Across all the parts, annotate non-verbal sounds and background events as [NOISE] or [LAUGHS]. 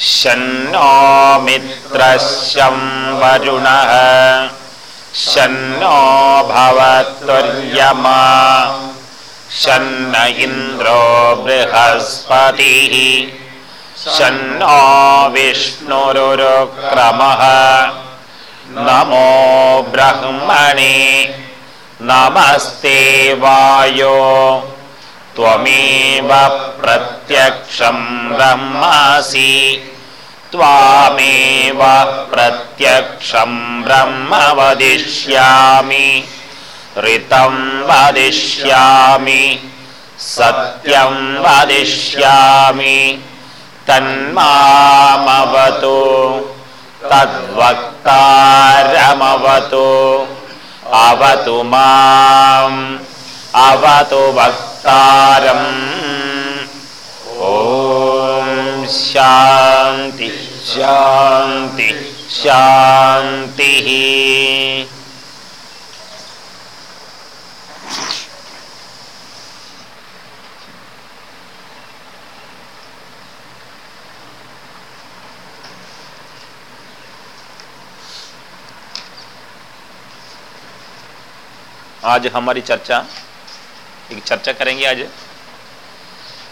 शन्नो मित्रशं वरुणः शन्नो भवत्वर्यमा शन्न इन्द्रो बृहस्पतिः शन्नो विष्णुरुक्रमः नमो ब्रह्मणे नमस्ते वायो। त्वमेव प्रत्यक्षं ब्रह्मासि। त्वामेव प्रत्यक्षं ब्रह्म वदिष्यामि। ऋतं वदिष्यामि। सत्यं वदिष्यामि। तन्मामवतु। तद्वक्तारमवतु अवतु माम् अवतु वक्तारम्। ॐ शान्ति शान्ति शान्तिः आज हमारी चर्चा, एक चर्चा करेंगे आज।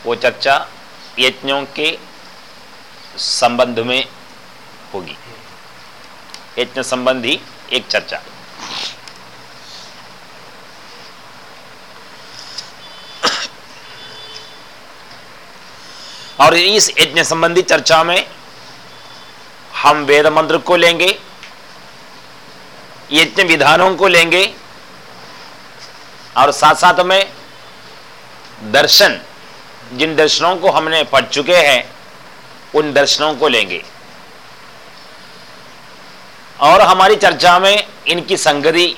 वो चर्चा यज्ञों के संबंध में होगी। यज्ञ संबंधी एक चर्चा। और इस यज्ञ संबंधी चर्चा में हम वेद मंत्र को लेंगे, यज्ञ विधानों को लेंगे और साथ साथ में दर्शन, जिन दर्शनों को हमने पढ़ चुके हैं, उन दर्शनों को लेंगे। और हमारी चर्चा में इनकी संगति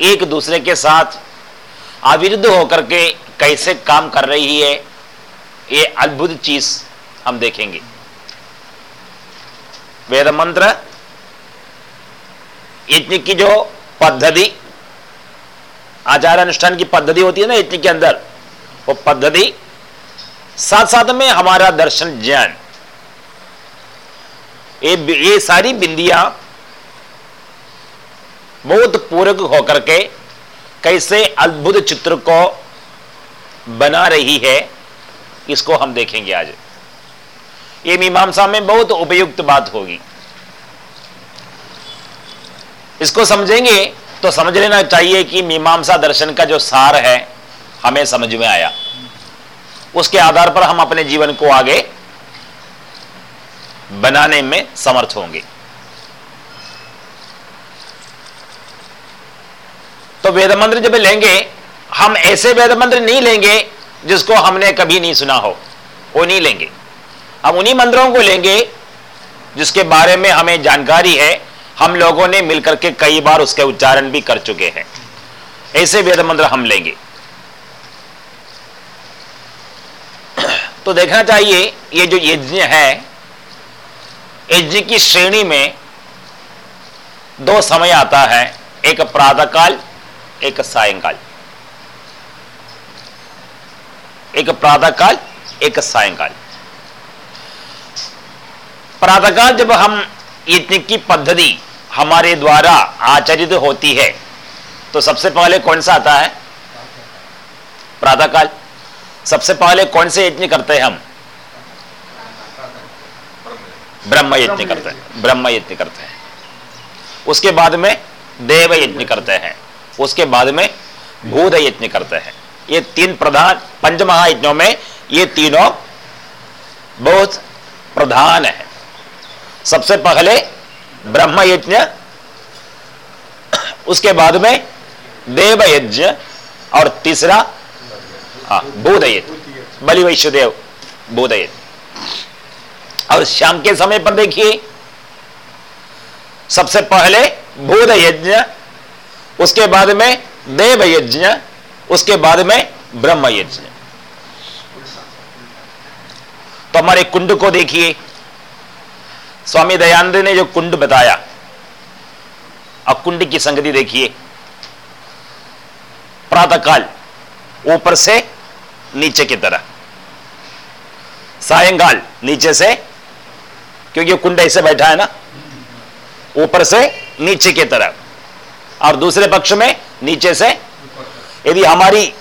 एक दूसरे के साथ अविरुद्ध होकर के कैसे काम कर रही है, ये अद्भुत चीज़ हम देखेंगे। वेद मंत्र यज्ञ की जो पद्धति आचार अनुष्ठान की पद्धति होती है ना यज्ञ के अंदर। वो पद्धति साथ साथ में हमारा दर्शन ज्ञान। ये ये सारी बिंदियाँ बहुत पूरक होकर के कैसे अद्भुत चित्र को बना रही है, इसको हम देखेंगे आज। ये मीमांसा में बहुत उपयुक्त बात होगी। इसको समझेंगे तो समझ लेना चाहिए कि मीमांसा दर्शन का जो सार है, हमें समझ में आया। उसके आधार पर हम अपने जीवन को आगे बनाने में समर्थ होंगे। तो वेद मंत्र जब लेंगे, हम ऐसे वेद मंत्र नहीं लेंगे जिसको हमने कभी नहीं सुना हो, वो नहीं लेंगे। हम उन्हीं मंत्रों को लेंगे जिसके बारे में हमें जानकारी है हम लोगों ने मिलकर के कई बार उसके उच्चारण भी कर चुके हैं। ऐसे वेद मंत्र हम लेंगे। तो देखना चाहिए, ये जो यज्ञ है, यज्ञ की श्रेणी में दो समय आता है, एक प्रातःकाल, एक सायंकाल। एक प्रातःकाल, एक सायंकाल। प्रातःकाल जब हम यज्ञ की पद्धति हमारे द्वारा आचरित होती है। तो सबसे पहले कौन सा आता है? प्रातःकाल। सबसे पहले कौन से यज्ञ करते हैं हम? ब्रह्म यज्ञ करते हैं। ब्रह्म यज्ञ करते हैं। उसके बाद में देव यज्ञ करते हैं। उसके बाद में भूत यज्ञ करते हैं। ये तीन प्रधान पंच महायज्ञों में ये तीनों बहुत प्रधान है। सबसे पहले ब्रह्म यज्ञ उसके बाद में देव यज्ञ और तीसरा हाँ बोधयत बलि वैश्वदेव बोधयत और शाम के समय पर देखिए, सबसे पहले बोध यज्ञ उसके बाद में देव यज्ञ उसके बाद में ब्रह्म यज्ञ तो हमारे कुंड को देखिए स्वामी दयानंद ने जो कुंड बताया, अब कुंड की संगति देखिए। प्रातःकाल, ऊपर से नीचे की तरह। सायंकाल, नीचे से, क्योंकि कुंड ऐसे बैठा है ना, ऊपर से नीचे की तरह। और दूसरे पक्ष में नीचे से, यदि हमारी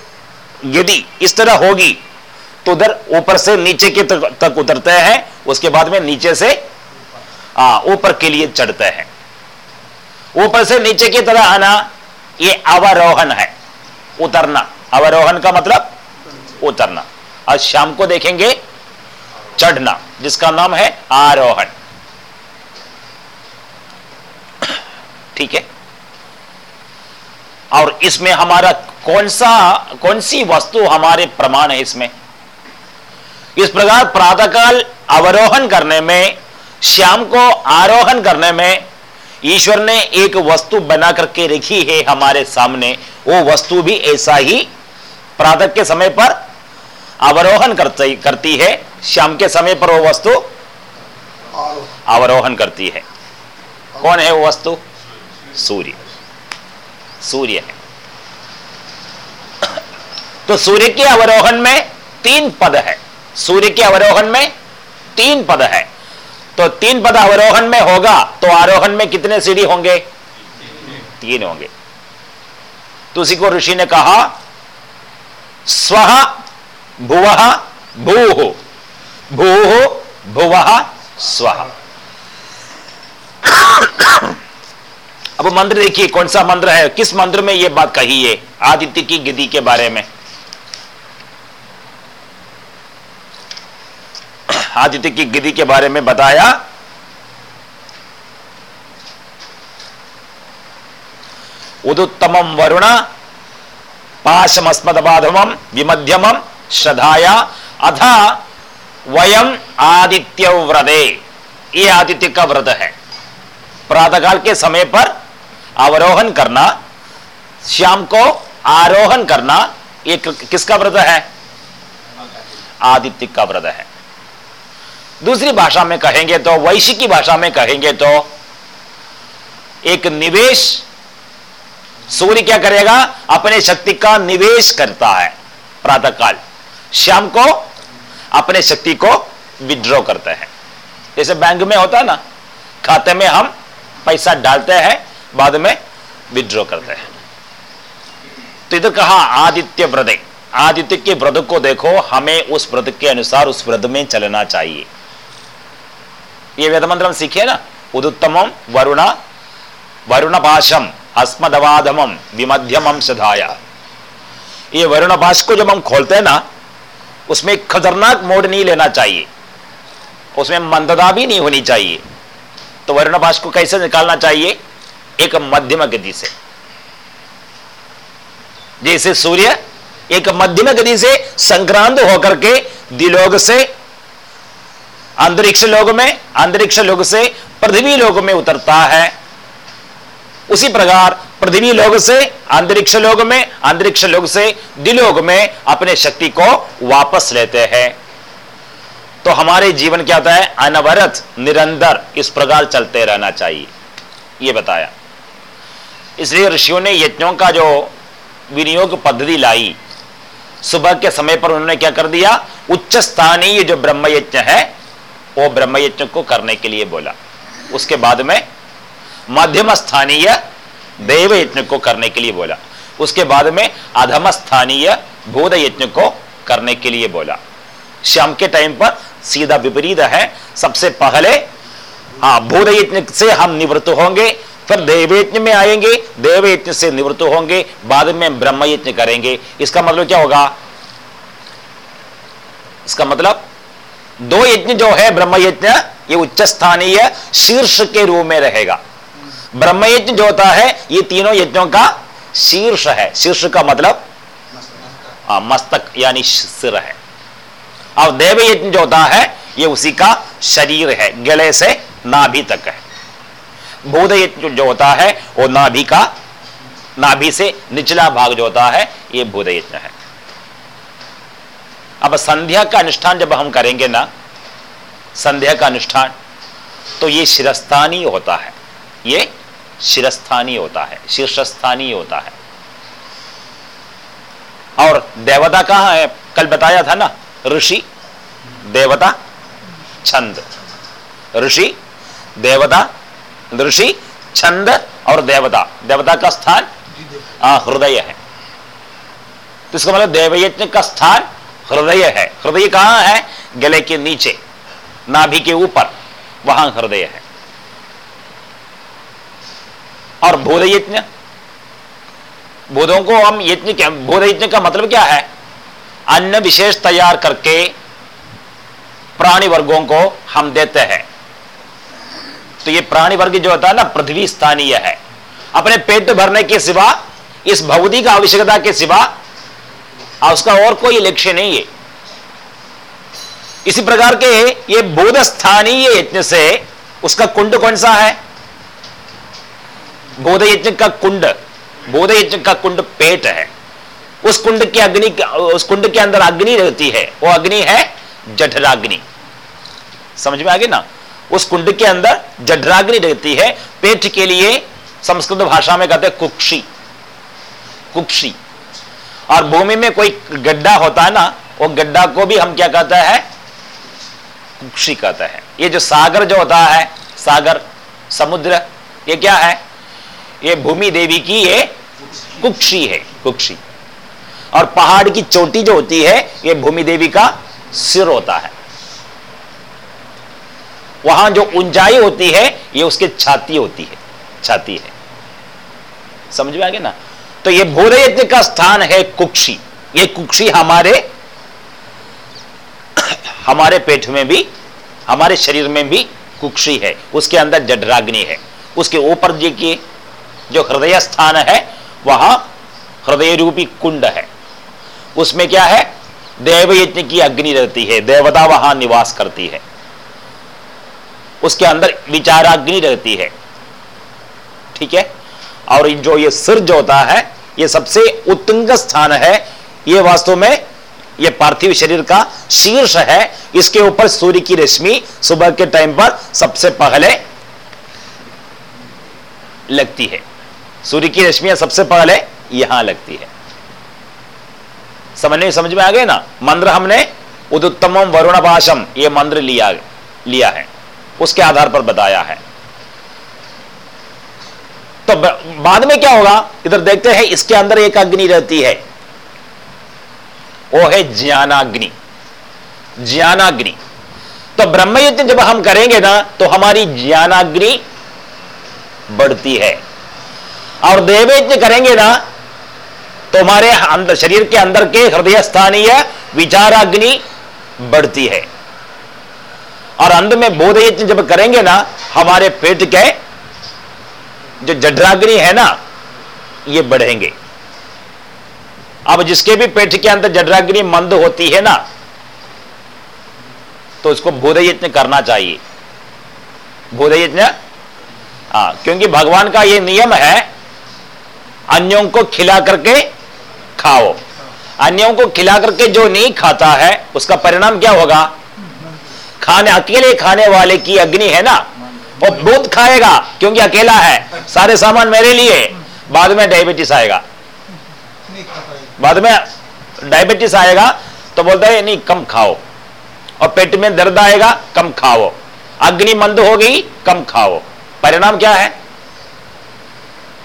यदि इस तरह होगी तो उधर ऊपर से नीचे के तक उतरते हैं, उसके बाद में नीचे से ऊपर के लिए चढ़ते हैं। ऊपर से नीचे की तरह आना, ये अवरोहन है। उतरना। अवरोहन का मतलब उतरना। आज शाम को देखेंगे चढ़ना, जिसका नाम है आरोहण। ठीक है? और इसमें हमारा कौन सा, कौन सी वस्तु हमारे प्रमाण है इसमें? इस प्रकार प्रातःकाल अवरोहन करने में श्याम को आरोहण करने में ईश्वर ने एक वस्तु बना करके रखी है हमारे सामने। वो वस्तु भी ऐसा ही प्रातः के समय पर अवरोहन करती करती है। शाम के समय पर वो वस्तु अवरोहन करती है। कौन है वो वस्तु? सूर्य। सूर्य है। तो सूर्य के अवरोहन में तीन पद है। सूर्य के अवरोहन में तीन पद है। तो तीन पद अवरोहन में होगा तो आरोहण में कितने सीढ़ी होंगे? तीन होंगे। तो उसी को ऋषि ने कहा, स्व भुव भू। भू, भुव, स्व। अब मंत्र देखिए, कौन सा मंत्र है? किस मंत्र में यह बात कही है? आदित्य की गिदी के बारे में। आदित्य की गिद्धि के बारे में बताया। उदुत्तम वरुण पाशमस्मदबाधम विमध्यम श्रद्धाया, अथ वयम आदित्य व्रते। ये आदित्य का व्रत है। प्रातःकाल के समय पर अवरोहन करना, श्याम को आरोहन करना एक किसका व्रत है? आदित्य का व्रत है। दूसरी भाषा में कहेंगे तो वैश्य की भाषा में कहेंगे तो एक निवेश, सूर्य क्या करेगा? अपने शक्ति का निवेश करता है प्रातः काल शाम को अपने शक्ति को विड्रॉ करते हैं। जैसे बैंक में होता है ना, खाते में हम पैसा डालते हैं, बाद में विड्रॉ करते हैं। तो इधर कहा, आदित्य व्रत। आदित्य के व्रत को देखो, हमें उस व्रत के अनुसार उस व्रत में चलना चाहिए। ये वेद मंत्र हम सीखे ना? उदुत्तम, वरुण वरुण पाशम अस्मदवाधम विमध्यम सधाया। ये वरुण पाश को जब हम खोलते हैं ना, उसमें खतरनाक मोड नहीं लेना चाहिए। उसमें मंदता भी नहीं होनी चाहिए। तो वरुण पाश को कैसे निकालना चाहिए? एक मध्यम गति से। जैसे सूर्य एक मध्यम गति से संक्रांत होकर के दिलोग से अंतरिक्ष लोग में, अंतरिक्ष लोग से पृथ्वी लोग में उतरता है। उसी प्रकार पृथ्वी लोग से, अंतरिक्ष लोग में, अंतरिक्ष लोग से दिलोग में अपने शक्ति को वापस लेते हैं। तो हमारे जीवन क्या होता है? अनवरत, निरंतर इस प्रकार चलते रहना चाहिए। यह बताया। इसलिए ऋषियों ने यज्ञों का जो विनियोग पद्धति लाई, सुबह के समय पर उन्होंने क्या कर दिया? उच्च स्थानीय जो ब्रह्म यज्ञ है वो ब्रह्म यज्ञ को करने के लिए बोला। उसके बाद में मध्यम स्थानीय देव यज्ञ को करने के लिए बोला। उसके बाद में अधम स्थानीय भूत यज्ञ को करने के लिए बोला। शाम के टाइम पर सीधा विपरीत है। सबसे पहले हाँ भूत यज्ञ से हम निवृत्त होंगे, फिर देवयज्ञ में आएँगे देव यज्ञ से निवृत्त होंगे, बाद में ब्रह्म यज्ञ करेंगे। इसका मतलब क्या होगा? इसका मतलब दो यज्ञ जो है ब्रह्म यज्ञ ये उच्च स्थानीय शीर्ष के रूप में रहेगा। ब्रह्म यज्ञ जो होता है ये तीनों यज्ञों का शीर्ष है। शीर्ष का मतलब आ, मस्तक यानी सिर है। और देव यज्ञ जो होता है ये उसी का शरीर है गले से नाभि तक है। भूत यज्ञ जो होता है वो नाभि का नाभि से निचला भाग जो होता है ये भूत यज्ञ है। अब संध्या का अनुष्ठान जब हम करेंगे ना संध्या का अनुष्ठान तो ये शिरस्थानी होता है। ये शिरस्थानी होता है शीर्षस्थानी होता है। और देवता कहाँ है? कल बताया था ना ऋषि देवता छंद। ऋषि देवता ऋषि छंद और देवता। देवता का स्थान हृदय है। तो इसका मतलब देवयज्ञ का स्थान हृदय है। हृदय कहाँ है? गले के नीचे। नाभि के ऊपर। वहाँ हृदय है। और बोध यज्ञ? बोधों को हम यज्ञ क्या बोध यज्ञ का मतलब क्या है? अन्न विशेष तैयार करके प्राणी वर्गों को हम देते हैं। तो ये प्राणी वर्ग जो होता है ना, पृथ्वी स्थानीय है। अपने पेट भरने के सिवा, इस भौतिक आवश्यकता के सिवा उसका और कोई लक्ष्य नहीं है। इसी प्रकार के ये बोध स्थानीय यज्ञ से उसका कुंड कौन सा है? बोध यज्ञ का कुंड। बोध यज्ञ का कुंड पेट है। उस कुंड के अग्नि, उस कुंड के अंदर अग्नि रहती है। वो अग्नि है जठराग्नि। समझ में आ गई ना? उस कुंड के अंदर जठराग्नि रहती है। पेट के लिए संस्कृत भाषा में कहते हैं कुक्षी। कुक्षी। और भूमि में कोई गड्ढा होता है ना, वो गड्ढा को भी हम क्या कहते हैं? कुक्षी कहते हैं। ये जो सागर जो होता है, सागर, समुद्र, ये क्या है? ये भूमि देवी की ये कुक्षी है, कुक्षी। और पहाड़ की चोटी जो होती है, ये भूमि देवी का सिर होता है। वहाँ जो ऊंचाई होती है, ये उसके छाती होती है, छाती है। समझ में आ गया ना? तो ये भूल यज्ञ का स्थान है कुक्षी। ये कुक्षी हमारे हमारे पेट में भी, हमारे शरीर में भी कुक्षी है। उसके अंदर जडराग्नि है। उसके ऊपर जी की जो हृदय स्थान है, वहाँ हृदय रूपी कुंड है। उसमें क्या है? देव यज्ञ की अग्नि रहती है। देवता वहाँ निवास करती है। उसके अंदर विचाराग्नि रहती है। ठीक है? और जो ये सिर जो होता है, ये सबसे उत्तुंग स्थान है। ये वास्तव में ये पार्थिव शरीर का शीर्ष है। इसके ऊपर सूर्य की रश्मि सुबह के टाइम पर सबसे पहले लगती है। सूर्य की रश्मियाँ सबसे पहले यहाँ लगती है। समझने समझ में आ गए ना? मंत्र हमने उदुत्तम वरुण भाषम ये मंत्र लिया लिया है। उसके आधार पर बताया है। तो बाद में क्या होगा? इधर देखते हैं, इसके अंदर एक अग्नि रहती है। वो है ज्ञानाग्नि। ज्ञानाग्नि। तो ब्रह्म यज्ञ जब हम करेंगे ना तो हमारी ज्ञानाग्नि बढ़ती है। और देवयज्ञ करेंगे ना तो हमारे अंदर शरीर के अंदर के हृदय स्थानीय विचाराग्नि बढ़ती है। और अंत में बोध यज्ञ जब करेंगे ना, हमारे पेट के जो जठराग्नि है ना, ये बढ़ेंगे। अब जिसके भी पेट के अंदर जठराग्नि मंद होती है ना तो उसको बोध यज्ञ करना चाहिए। बोध यज्ञ? हाँ क्योंकि भगवान का ये नियम है, अन्यों को खिला करके खाओ। अन्यों को खिला करके जो नहीं खाता है, उसका परिणाम क्या होगा? खाने, अकेले खाने वाले की अग्नि है ना वो बहुत खाएगा, क्योंकि अकेला है। सारे सामान मेरे लिए। बाद में डायबिटीज़ आएगा। बाद में डायबिटीज़ आएगा तो बोलता है, नहीं, कम खाओ। और पेट में दर्द आएगा, कम खाओ। अग्नि मंद हो गई कम खाओ। परिणाम क्या है?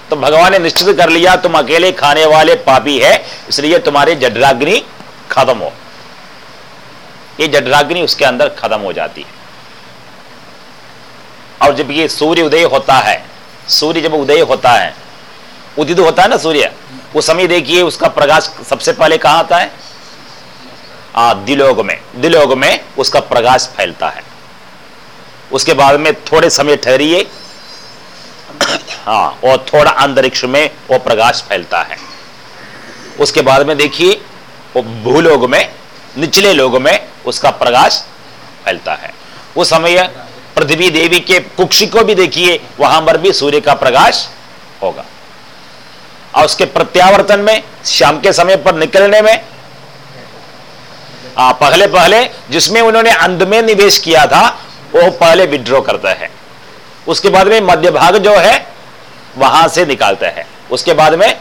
तो भगवान ने निश्चित कर लिया, तुम अकेले खाने वाले पापी है, इसलिए तुम्हारे जडराग्नि खत्म हो। ये जडराग्नि उसके अंदर खत्म हो जाती है। और जब ये सूर्य उदय होता है सूर्य जब उदय होता है उदित होता है ना सूर्य? उस समय देखिए उसका प्रकाश सबसे पहले कहाँ आता है? आ, दिलोग में। दिलोग में उसका प्रकाश फैलता है। उसके बाद में थोड़े समय ठहरिए। [COUGHS] हाँ और थोड़ा अंतरिक्ष में वो प्रकाश फैलता है। उसके बाद में देखिए वो भूलोग में निचले लोगों में उसका प्रकाश फैलता है। उस समय पृथ्वी देवी के कुक्षी को भी देखिए वहाँ पर भी सूर्य का प्रकाश होगा। और उसके प्रत्यावर्तन में शाम के समय पर निकलने में आ, पहले पहले जिसमें उन्होंने अंध में निवेश किया था वो पहले विड्रॉ करता है। उसके बाद में मध्य भाग जो है वहाँ से निकालता है। उसके बाद में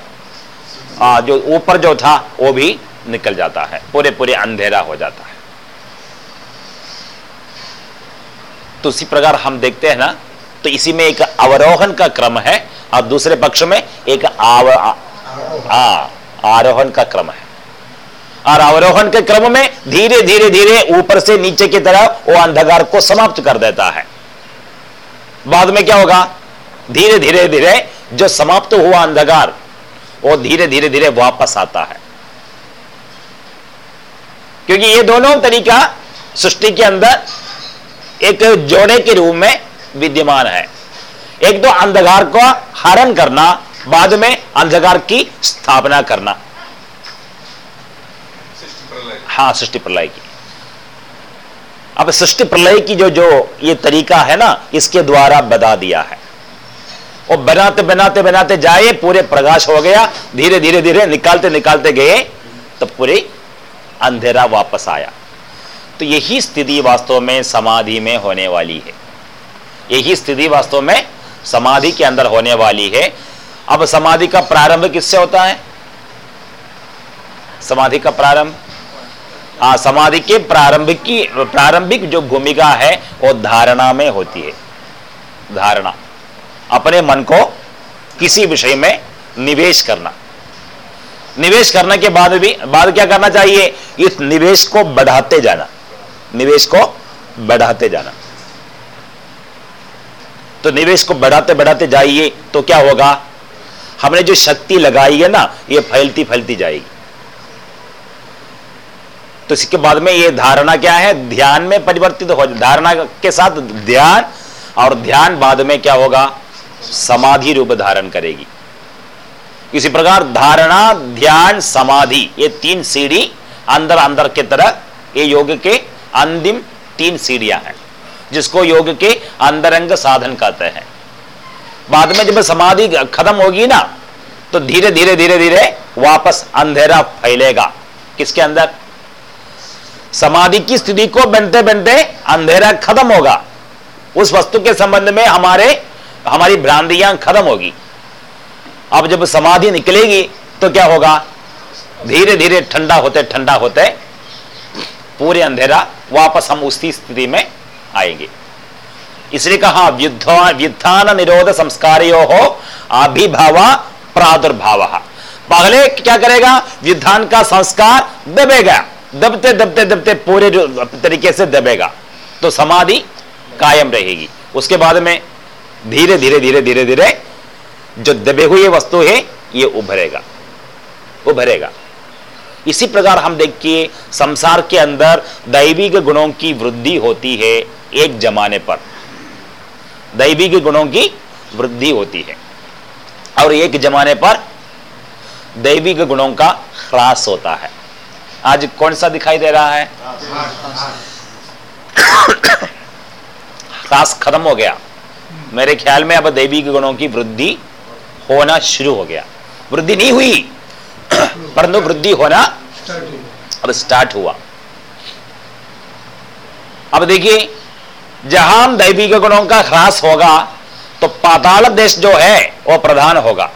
आ, जो ऊपर जो था वो भी निकल जाता है। पूरे पूरे अंधेरा हो जाता है। तो उसी प्रकार हम देखते हैं ना तो इसी में एक अवरोहन का क्रम है और दूसरे पक्ष में एक आव आ, आरोहण का क्रम है। और अवरोहण के क्रम में धीरे धीरे धीरे ऊपर से नीचे की तरफ़ वो अंधकार को समाप्त कर देता है। बाद में क्या होगा? धीरे धीरे धीरे जो समाप्त हुआ अंधकार वो धीरे धीरे धीरे वापस आता है। क्योंकि ये दोनों तरीका सृष्टि के अंदर एक जोड़े के रूप में विद्यमान है। एक तो अंधकार को हरण करना बाद में अंधकार की स्थापना करना। हाँ सृष्टि प्रलय की। अब सृष्टि प्रलय की जो जो ये तरीका है ना इसके द्वारा बता दिया है। और बनाते बनाते बनाते जाए पूरे प्रकाश हो गया धीरे धीरे धीरे निकालते निकालते गए तो पूरे अंधेरा वापस आया। तो यही स्थिति वास्तव में समाधि में होने वाली है। यही स्थिति वास्तव में समाधि के अंदर होने वाली है। अब समाधि का प्रारंभ किससे होता है? समाधि का प्रारंभ? आ, समाधि के प्रारंभ की प्रारंभिक जो भूमिका है वो धारणा में होती है। धारणा। अपने मन को किसी विषय में निवेश करना। निवेश करने के बाद भी बाद क्या करना चाहिए? इस निवेश को बढ़ाते जाना। निवेश को बढ़ाते जाना। तो निवेश को बढ़ाते बढ़ाते जाइए तो क्या होगा? हमने जो शक्ति लगाई है ना, ये फैलती फैलती जाएगी। तो इसके बाद में ये धारणा क्या है? ध्यान में परिवर्तित हो धारणा के साथ ध्यान और ध्यान बाद में क्या होगा? समाधि रूप धारण करेगी। इसी प्रकार धारणा, ध्यान, समाधि, ये तीन सीढ़ी अंदर अंदर के तरह ये योग के अंतिम तीन सीढ़ियाँ हैं, जिसको योग के अंदरंग साधन कहते हैं। बाद में जब समाधि खत्म होगी ना तो धीरे धीरे धीरे धीरे वापस अंधेरा फैलेगा। किसके अंदर? समाधि की स्थिति को बनते बनते अंधेरा खत्म होगा। उस वस्तु के संबंध में हमारे, हमारी भ्रांतियाँ खत्म होगी। अब जब समाधि निकलेगी तो क्या होगा? धीरे धीरे ठंडा होते ठंडा होते पूरे अंधेरा वापस हम उसी स्थिति में आएँगे। इसलिए कहा व्युत्थान निरोध संस्कारो हो अभिभाव प्रादुर्भाव। पहले क्या करेगा? व्युत्थान का संस्कार दबेगा। दबते दबते दबते पूरे तरीके से दबेगा तो समाधि कायम रहेगी। उसके बाद में धीरे धीरे धीरे धीरे धीरे जो दबे हुए वस्तु है, ये उभरेगा। उभरेगा। इसी प्रकार हम देखिए, संसार के अंदर दैविक गुणों की वृद्धि होती है एक जमाने पर। दैविक गुणों की वृद्धि होती है। और एक जमाने पर दैविक गुणों का ह्रास होता है। आज कौन सा दिखाई दे रहा है? ह्रास खत्म हो गया। मेरे ख्याल में अब दैविक गुणों की वृद्धि होना शुरू हो गया। वृद्धि नहीं हुई। परंतु वृद्धि होना अब स्टार्ट हुआ। अब देखिए, जहाँ दैविक गुणों का ह्रास होगा तो पाताल देश जो है, वो प्रधान होगा।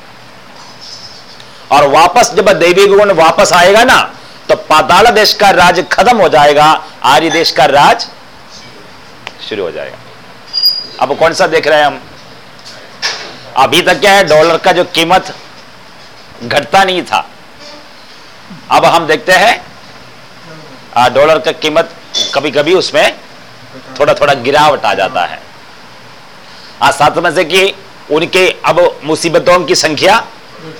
और वापस जब दैविक गुण वापस आएगा ना तो पाताल देश का राज खत्म हो जाएगा, आर्य देश का राज शुरू हो जाएगा। अब कौन सा देख रहे हैं हम? अभी तक क्या है, डॉलर का जो कीमत घटता नहीं था। अब हम देखते हैं डॉलर का कीमत कभी कभी उसमें थोड़ा थोड़ा गिरावट आ जाता है। आज साथ में से कि उनके अब मुसीबतों की संख्या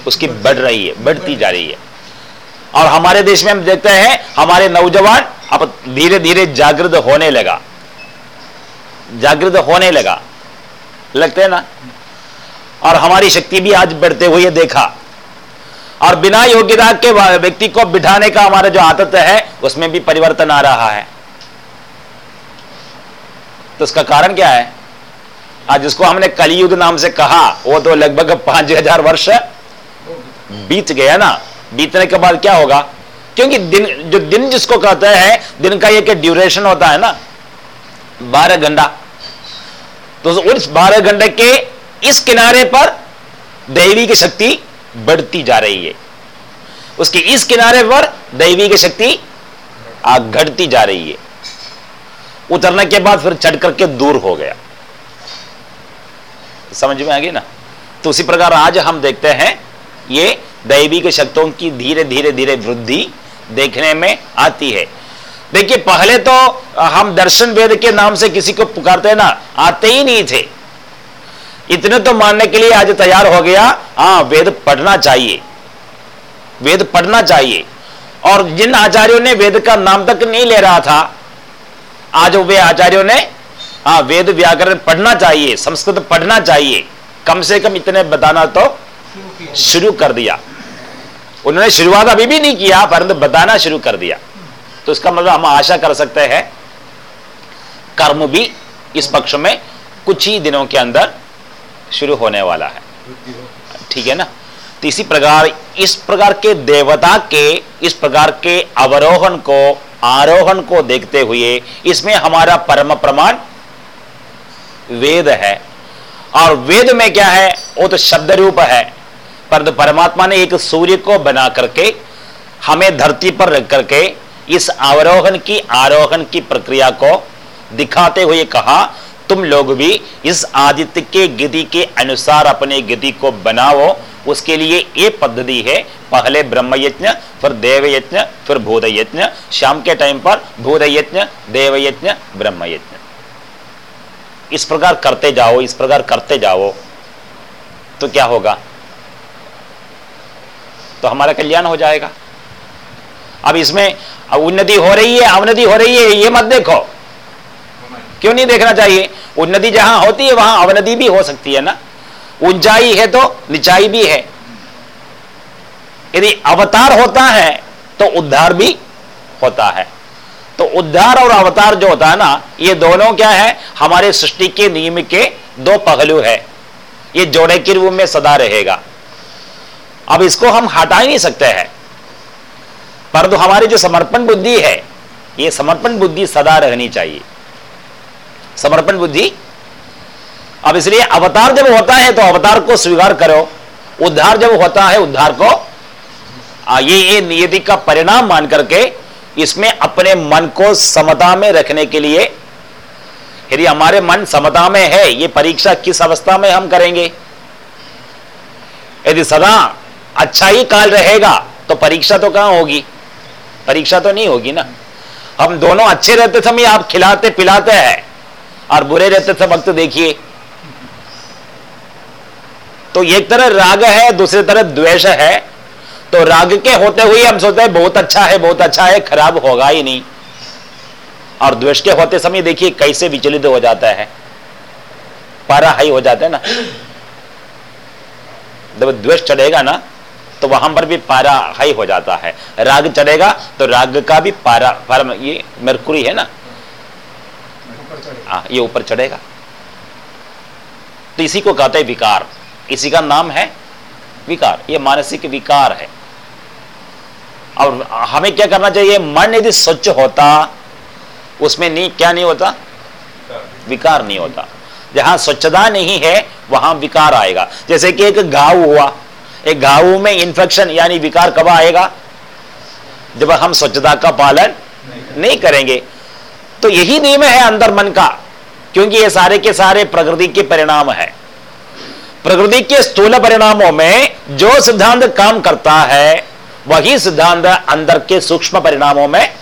उसकी बढ़ रही है, बढ़ती जा रही है। और हमारे देश में हम देखते हैं, हमारे नौजवान अब धीरे धीरे जागृत होने लगा। जागृत होने लगा। लगते हैं ना? और हमारी शक्ति भी आज बढ़ते हुए देखा। और बिना योग्यता के व्यक्ति को बिठाने का हमारा जो आदत है, उसमें भी परिवर्तन आ रहा है। तो उसका कारण क्या है? आज जिसको हमने कलयुग नाम से कहा, वो तो लगभग पाँच हज़ार वर्ष बीत गया ना। बीतने के बाद क्या होगा? क्योंकि दिन, जो दिन जिसको कहते हैं, दिन का एक ड्यूरेशन होता है ना, बारह घंटा। तो उस बारह घंटे के इस किनारे पर देवी की शक्ति बढ़ती जा रही है। उसके इस किनारे पर दैवी की शक्ति आग घटती जा रही है। उतरने के बाद फिर चढ़ करके दूर हो गया। समझ में आ गई ना? तो उसी प्रकार आज हम देखते हैं, ये दैवी के शक्तों की धीरे धीरे धीरे वृद्धि देखने में आती है। देखिए, पहले तो हम दर्शन वेद के नाम से किसी को पुकारते ना, आते ही नहीं थे। इतने तो मानने के लिए आज तैयार हो गया। हाँ वेद पढ़ना चाहिए। वेद पढ़ना चाहिए। और जिन आचार्यों ने वेद का नाम तक नहीं ले रहा था, आज वे आचार्यों ने हाँ वेद व्याकरण पढ़ना चाहिए, संस्कृत पढ़ना चाहिए। कम से कम इतने बताना तो शुरू कर दिया। उन्होंने शुरुआत अभी भी नहीं किया, परंतु बताना शुरू कर दिया। तो इसका मतलब हम आशा कर सकते हैं, कर्म भी इस पक्ष में कुछ ही दिनों के अंदर शुरू होने वाला है। ठीक है ना? तो इसी प्रकार इस प्रकार के देवता के इस प्रकार के अवरोहन को आरोहण को देखते हुए इसमें हमारा परम प्रमाण वेद है। और वेद में क्या है? वो तो शब्द रूप है। पर परमात्मा ने एक सूर्य को बना करके हमें धरती पर रख करके इस अवरोहन की आरोहण की प्रक्रिया को दिखाते हुए कहा तुम लोग भी इस आदित्य के गिद्धि के अनुसार अपने गिद्धि को बनाओ। उसके लिए ये पद्धति है, पहले ब्रह्म यज्ञ फिर देव यज्ञ फिर भूत यज्ञ शाम के टाइम पर भूत यज्ञ देव यज्ञ ब्रह्म यज्ञ इस प्रकार करते जाओ, इस प्रकार करते जाओ। तो क्या होगा? तो हमारा कल्याण हो जाएगा। अब इसमें उन्नति हो रही है, अवनति हो रही है, ये मत देखो। क्यों नहीं देखना चाहिए? उन्नति जहाँ होती है, वहाँ अवनति भी हो सकती है ना? ऊंचाई है तो निचाई भी है। यदि अवतार होता है तो उद्धार भी होता है। तो उद्धार और अवतार जो होता है ना, ये दोनों क्या है? हमारे सृष्टि के नियम के दो पहलू है। ये जोड़े के रूप में सदा रहेगा। अब इसको हम हटा ही नहीं सकते हैं। परंतु हमारी जो समर्पण बुद्धि है, ये समर्पण बुद्धि सदा रहनी चाहिए। समर्पण बुद्धि। अब इसलिए अवतार जब होता है तो अवतार को स्वीकार करो। उद्धार जब होता है, उद्धार को ये ये नियति का परिणाम मान करके इसमें अपने मन को समता में रखने के लिए, यदि हमारे मन समता में है, ये परीक्षा किस अवस्था में हम करेंगे? यदि सदा अच्छा ही काल रहेगा तो परीक्षा तो कहाँ होगी? परीक्षा तो नहीं होगी ना। हम दोनों अच्छे रहते समय आप खिलाते, पिलाते हैं। और बुरे रहते थे वक्त देखिए। तो एक तरह राग है, दूसरी तरह द्वेष है। तो राग के होते हुए हम सोचते हैं, बहुत अच्छा है, बहुत अच्छा है, खराब होगा ही नहीं। और द्वेष के होते समय देखिए कैसे विचलित हो जाता है। पारा हाई हो जाता है ना। जब द्वेष चढ़ेगा ना तो वहाँ पर भी पारा हाई हो जाता है। राग चढ़ेगा तो राग का भी पारा पारा ये मरकुरी है ना। हाँ, ये ऊपर चढ़ेगा। तो इसी को कहते हैं विकार। इसी का नाम है विकार। ये मानसिक विकार है। और हमें क्या करना चाहिए? मन यदि स्वच्छ होता उसमें नहीं क्या नहीं होता? विकार नहीं होता। जहाँ स्वच्छता नहीं है वहाँ विकार आएगा। जैसे कि एक घाव हुआ। एक घाव में इंफेक्शन यानी विकार कब आएगा? जब हम स्वच्छता का पालन नहीं करेंगे। तो यही नियम है अंदर मन का, क्योंकि ये सारे के सारे प्रकृति के परिणाम है। प्रकृति के स्थूल परिणामों में जो सिद्धांत काम करता है, वही सिद्धांत अंदर के सूक्ष्म परिणामों में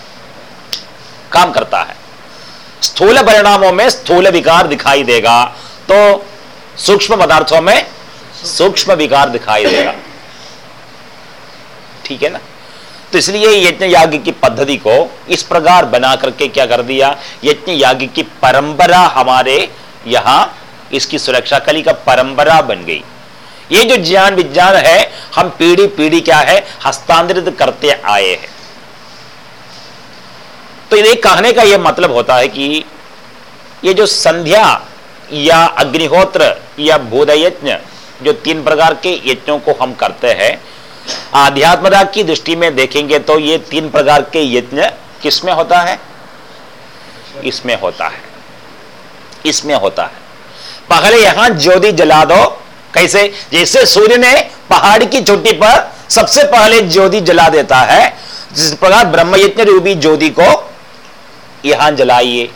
काम करता है। स्थूल परिणामों में स्थूल विकार दिखाई देगा तो सूक्ष्म पदार्थों में सूक्ष्म विकार दिखाई देगा। ठीक है ना? तो इसलिए यज्ञ याग की पद्धति को इस प्रकार बना करके क्या कर दिया? यज्ञ याग की परंपरा हमारे यहाँ इसकी सुरक्षा कली का परंपरा बन गई। ये जो ज्ञान विज्ञान है, हम पीढ़ी पीढ़ी क्या है? हस्तांतरित करते आए हैं। तो ये कहने का यह मतलब होता है कि ये जो संध्या या अग्निहोत्र या भूद यज्ञ जो तीन प्रकार के यज्ञों को हम करते हैं आध्यात्मता की दृष्टि में देखेंगे तो ये तीन प्रकार के यज्ञ किसमें होता है? इसमें होता है। इसमें होता है। पहले यहाँ ज्योति जला दो। कैसे? जैसे सूर्य ने पहाड़ की चोटी पर सबसे पहले ज्योति जला देता है, जिस प्रकार ब्रह्म यज्ञ रूपी ज्योति को यहाँ जलाइए।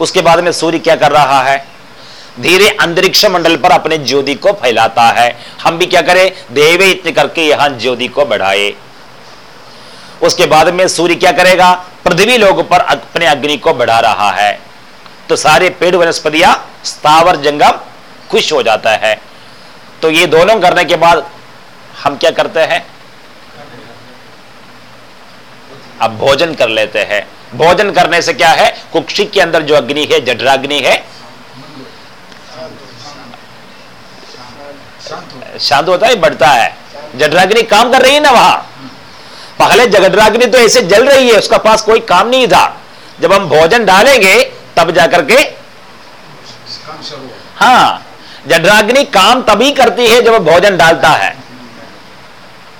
उसके बाद में सूर्य क्या कर रहा है? धीरे अंतरिक्ष मंडल पर अपने ज्योति को फैलाता है। हम भी क्या करें? देवे इतने करके यहाँ ज्योति को बढ़ाए। उसके बाद में सूर्य क्या करेगा? पृथ्वी लोग पर अपने अग्नि को बढ़ा रहा है। तो सारे पेड़ वनस्पतियाँ स्थावर जंगम खुश हो जाता है। तो ये दोनों करने के बाद हम क्या करते हैं? अब भोजन कर लेते हैं। भोजन करने से क्या है? कुक्षी के अंदर जो अग्नि है, जठराग्नि है शांत होता है बढ़ता है। जठराग्नि काम कर रही है ना वहाँ? पहले जगडराग्नि तो ऐसे जल रही है उसका पास कोई काम नहीं था। जब हम भोजन डालेंगे तब जाकर के हाँ जडराग्नि काम तभी करती है जब भोजन डालता है।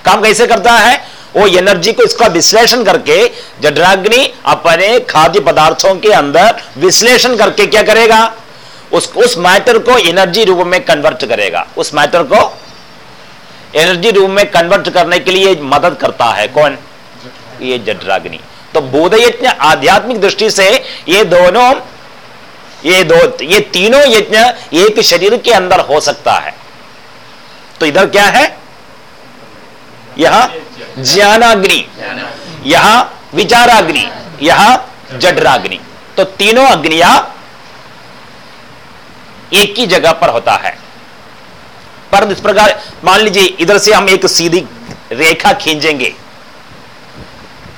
काम कैसे करता है? वो एनर्जी को इसका विश्लेषण करके जडराग्नि अपने खाद्य पदार्थों के अंदर विश्लेषण करके क्या करेगा? उस उस मैटर को एनर्जी रूप में कन्वर्ट करेगा। उस मैटर को एनर्जी रूप में कन्वर्ट करने के लिए मदद करता है। कौन? ये जडराग्नि तो बोध यज्ञ आध्यात्मिक दृष्टि से ये दोनों, ये दो, ये तीनों यज्ञ एक शरीर के अंदर हो सकता है। तो इधर क्या है? यहाँ ज्ञानाग्नि, यहाँ विचाराग्नि, यहाँ जडराग्नि तो तीनों अग्निया एक ही जगह पर होता है। पर इस प्रकार मान लीजिए इधर से हम एक सीधी रेखा खींचेंगे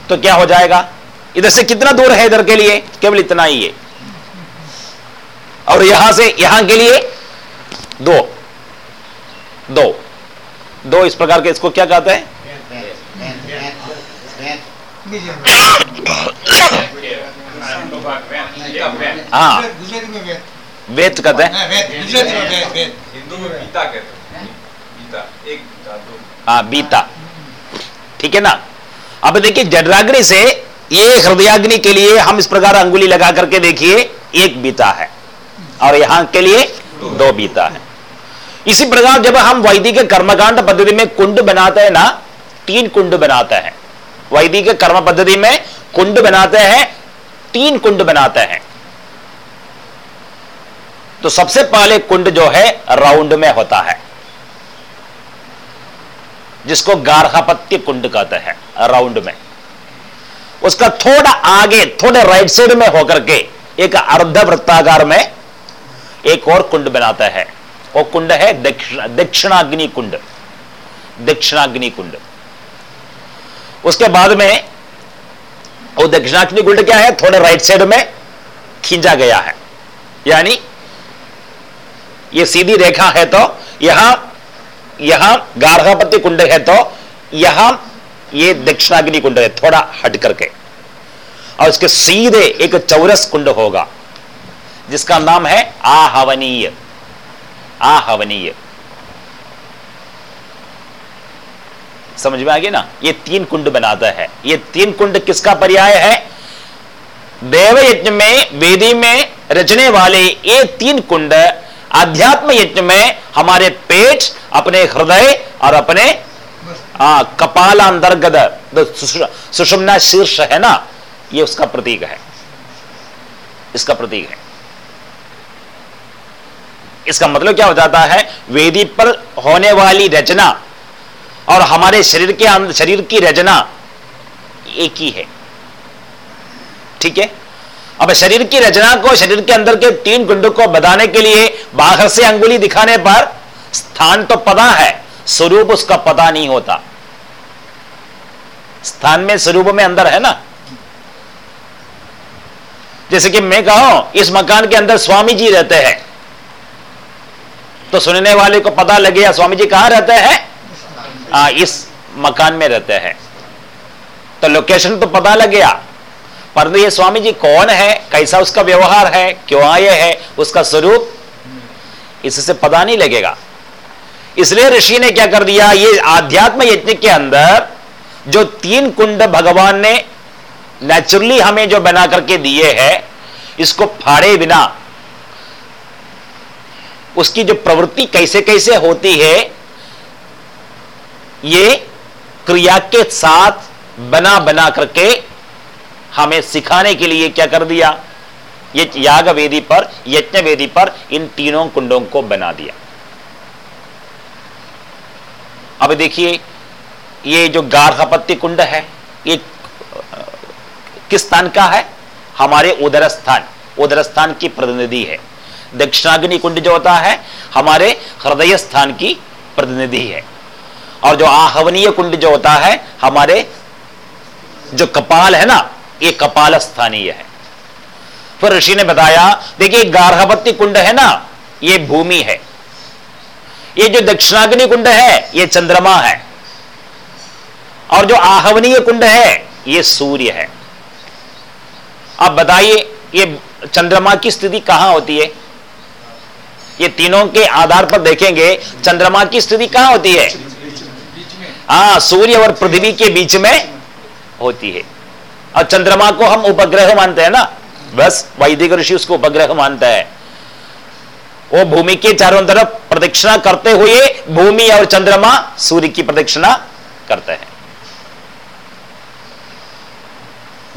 तो क्या हो जाएगा? इधर से कितना दूर है इधर के लिए? केवल इतना ही है। और यहाँ से यहाँ के लिए दो। दो। दो इस प्रकार के इसको क्या कहते हैं? हाँ। वेद। कहते हैं। हाँ। बीता ठीक है ना अब देखिए जडराग्नि से ये हृदयाग्नि के लिए हम इस प्रकार अंगुली लगा करके देखिए, एक बीता है। और यहाँ के लिए दो बीता है। इसी प्रकार जब हम वैदिक कर्मकांड पद्धति में कुंड बनाते हैं ना, तीन कुंड बनाते हैं। वैदिक कर्म पद्धति में कुंड बनाते हैं, तीन कुंड बनाते हैं। तो सबसे पहले कुंड जो है, राउंड में होता है। जिसको गारहापत्य कुंड कहते हैं राउंड में। उसका थोड़ा आगे, थोड़े राइट साइड में होकर के एक अर्ध वृत्ताकार में एक और कुंड बनाता है। वो कुंड है दक्षिणाग्नि कुंड। दक्षिणाग्नि कुंड। उसके बाद में वो दक्षिणाग्नि कुंड क्या है? थोड़े राइट साइड में खींचा गया है। यानी ये सीधी रेखा है तो यहाँ यहाँ गार्हपति कुंड है तो यहाँ ये दक्षिणाग्नि कुंड है, थोड़ा हट करके। और इसके सीधे एक चौरस कुंड होगा, जिसका नाम है आहवनीय। आहवनीय। समझ में आ गया ना? ये तीन कुंड बनाता है। ये तीन कुंड किसका पर्याय है? देव यज्ञ में, वेदी में रचने वाले ये तीन कुंड आध्यात्म यज्ञ में हमारे पेट, अपने हृदय और अपने कपाल अंतर्गत सुषमना शीर्ष है ना, ये उसका प्रतीक है। इसका प्रतीक है। इसका मतलब क्या हो जाता है? वेदी पर होने वाली रचना और हमारे शरीर के शरीर की रचना एक ही है। ठीक है? अब शरीर की रचना को शरीर के अंदर के तीन कुंड को बताने के लिए बाहर से अंगुली दिखाने पर स्थान तो पता है स्वरूप उसका पता नहीं होता। स्थान में स्वरूप में अंदर है ना? जैसे कि मैं कहूँ इस मकान के अंदर स्वामी जी रहते हैं। तो सुनने वाले को पता लगे या स्वामी जी कहाँ रहते हैं? आ, इस मकान में रहते हैं। तो लोकेशन तो पता लग गया। परंतु ये स्वामी जी कौन है? कैसा उसका व्यवहार है? क्यों आए है? उसका स्वरूप? इससे पता नहीं लगेगा। इसलिए ऋषि ने क्या कर दिया? ये आध्यात्म यज्ञ के अंदर जो तीन कुंड भगवान ने नेचुरली हमें जो बना करके दिए हैं, इसको फाड़े बिना, उसकी जो प्रवृत्ति कैसे कैसे होती है, ये क्रिया के साथ बना बना करके हमें सिखाने के लिए क्या कर दिया? ये याग वेदी पर यज्ञ वेदी पर इन तीनों कुंडों को बना दिया। अब देखिए, ये जो गार्हपत्य कुंड है, ये, किस स्थान का है? हमारे उदर स्थान। उदर स्थान की प्रतिनिधि है। दक्षिणाग्नि कुंड जो होता है, हमारे हृदय स्थान की प्रतिनिधि है। और जो आहवनीय कुंड जो होता है, हमारे जो कपाल है ना ये कपाल स्थानीय है। फिर ऋषि ने बताया, देखिए गार्हपत्य कुंड है ना, ये भूमि है। ये जो दक्षिणाग्नि कुंड है, ये चंद्रमा है। और जो आहवनीय कुंड है, ये सूर्य है। अब बताइए, ये चंद्रमा की स्थिति कहाँ होती है? ये तीनों के आधार पर देखेंगे, चंद्रमा की स्थिति कहाँ होती है? हाँ सूर्य और पृथ्वी के बीच में होती है। और चंद्रमा को हम उपग्रह मानते हैं ना? बस, वैदिक ऋषि उसको उपग्रह मानता है। वो भूमि के चारों तरफ़ प्रदक्षिणा करते हुए भूमि और चंद्रमा सूर्य की प्रदक्षिणा करते हैं।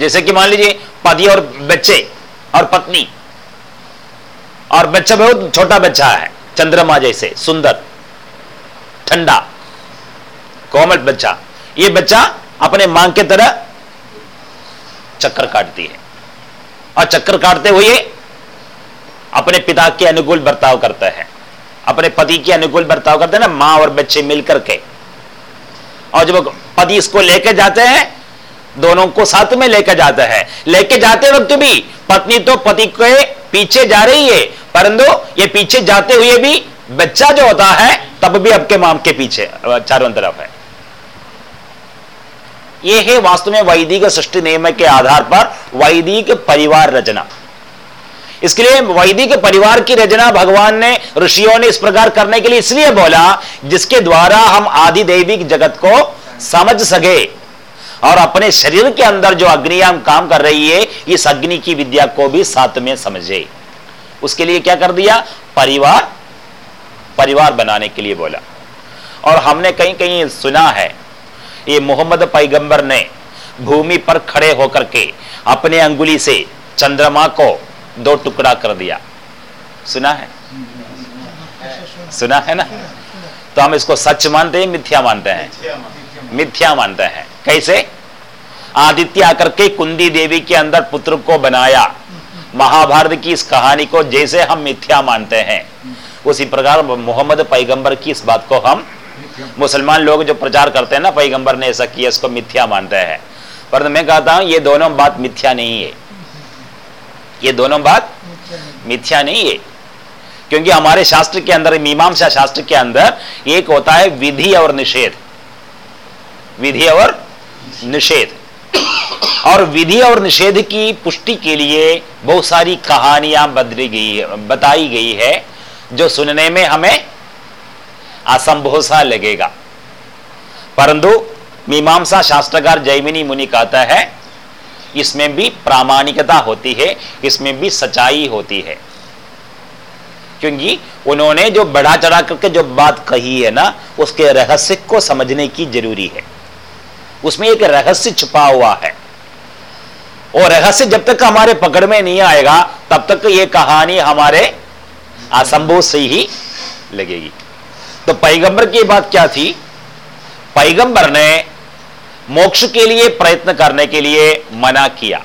जैसे कि मान लीजिए, पति और बच्चे और पत्नी। और बच्चा बहुत छोटा बच्चा है, चंद्रमा जैसे, सुंदर, ठंडा, कोमल बच्चा। ये बच्चा अपने मांग के तरह चक्कर काटती है। और चक्कर काटते हुए अपने पिता के अनुकूल बर्ताव करता है। अपने पति के अनुकूल बर्ताव करते हैं ना, माँ और बच्चे मिलकर के। और जब पति इसको लेके जाते हैं, दोनों को साथ में लेकर जाता है। लेके जाते वक्त भी पत्नी तो पति के पीछे जा रही है, परंतु ये पीछे जाते हुए भी बच्चा जो होता है, तब भी आपके माम के पीछे चारों तरफ़ है। यह है वास्तु में वैदिक सृष्टि नियम के आधार पर वैदिक परिवार रचना। इसके लिए वैदिक परिवार की रचना भगवान ने ऋषियों ने इस प्रकार करने के लिए इसलिए बोला, जिसके द्वारा हम आदि दैविक जगत को समझ सके और अपने शरीर के अंदर जो अग्नियाँ काम कर रही है, इस अग्नि की विद्या को भी साथ में समझे। उसके लिए क्या कर दिया? परिवार परिवार बनाने के लिए बोला। और हमने कहीं कहीं सुना है ये मोहम्मद पैगंबर ने भूमि पर खड़े होकर के अपने अंगुली से चंद्रमा को दो टुकड़ा कर दिया। सुना है? सुना है ना? तो हम इसको सच मानते हैं, मिथ्या मानते हैं? मिथ्या मानते हैं। कैसे? आदित्य आकर के कुंदी देवी के अंदर पुत्र को बनाया। महाभारत की इस कहानी को जैसे हम मिथ्या मानते हैं, उसी प्रकार मोहम्मद पैगंबर की इस बात को हम मुसलमान लोग जो प्रचार करते हैं ना, पैगंबर ने ऐसा किया, इसको मिथ्या मानते हैं। पर मैं कहता हूँ, ये दोनों बात मिथ्या नहीं है। ये दोनों बात मिथ्या नहीं है। क्योंकि हमारे शास्त्र के अंदर, मीमांसा शास्त्र के अंदर एक होता है विधि और निषेध। विधि और निषेध। और विधि और निषेध की पुष्टि के लिए बहुत सारी कहानियाँ बदली गई बताई गई है, जो सुनने में हमें असंभव सा लगेगा। परंतु मीमांसा शास्त्रकार जैमिनी मुनि कहता है, इसमें भी प्रामाणिकता होती है, इसमें भी सच्चाई होती है। क्योंकि उन्होंने जो बढ़ा चढ़ा करके जो बात कही है ना, उसके रहस्य को समझने की ज़रूरी है। उसमें एक रहस्य छुपा हुआ है। और रहस्य जब तक हमारे पकड़ में नहीं आएगा, तब तक ये कहानी हमारे असंभव से ही लगेगी। तो पैगंबर की बात क्या थी? पैगंबर ने मोक्ष के लिए प्रयत्न करने के लिए मना किया।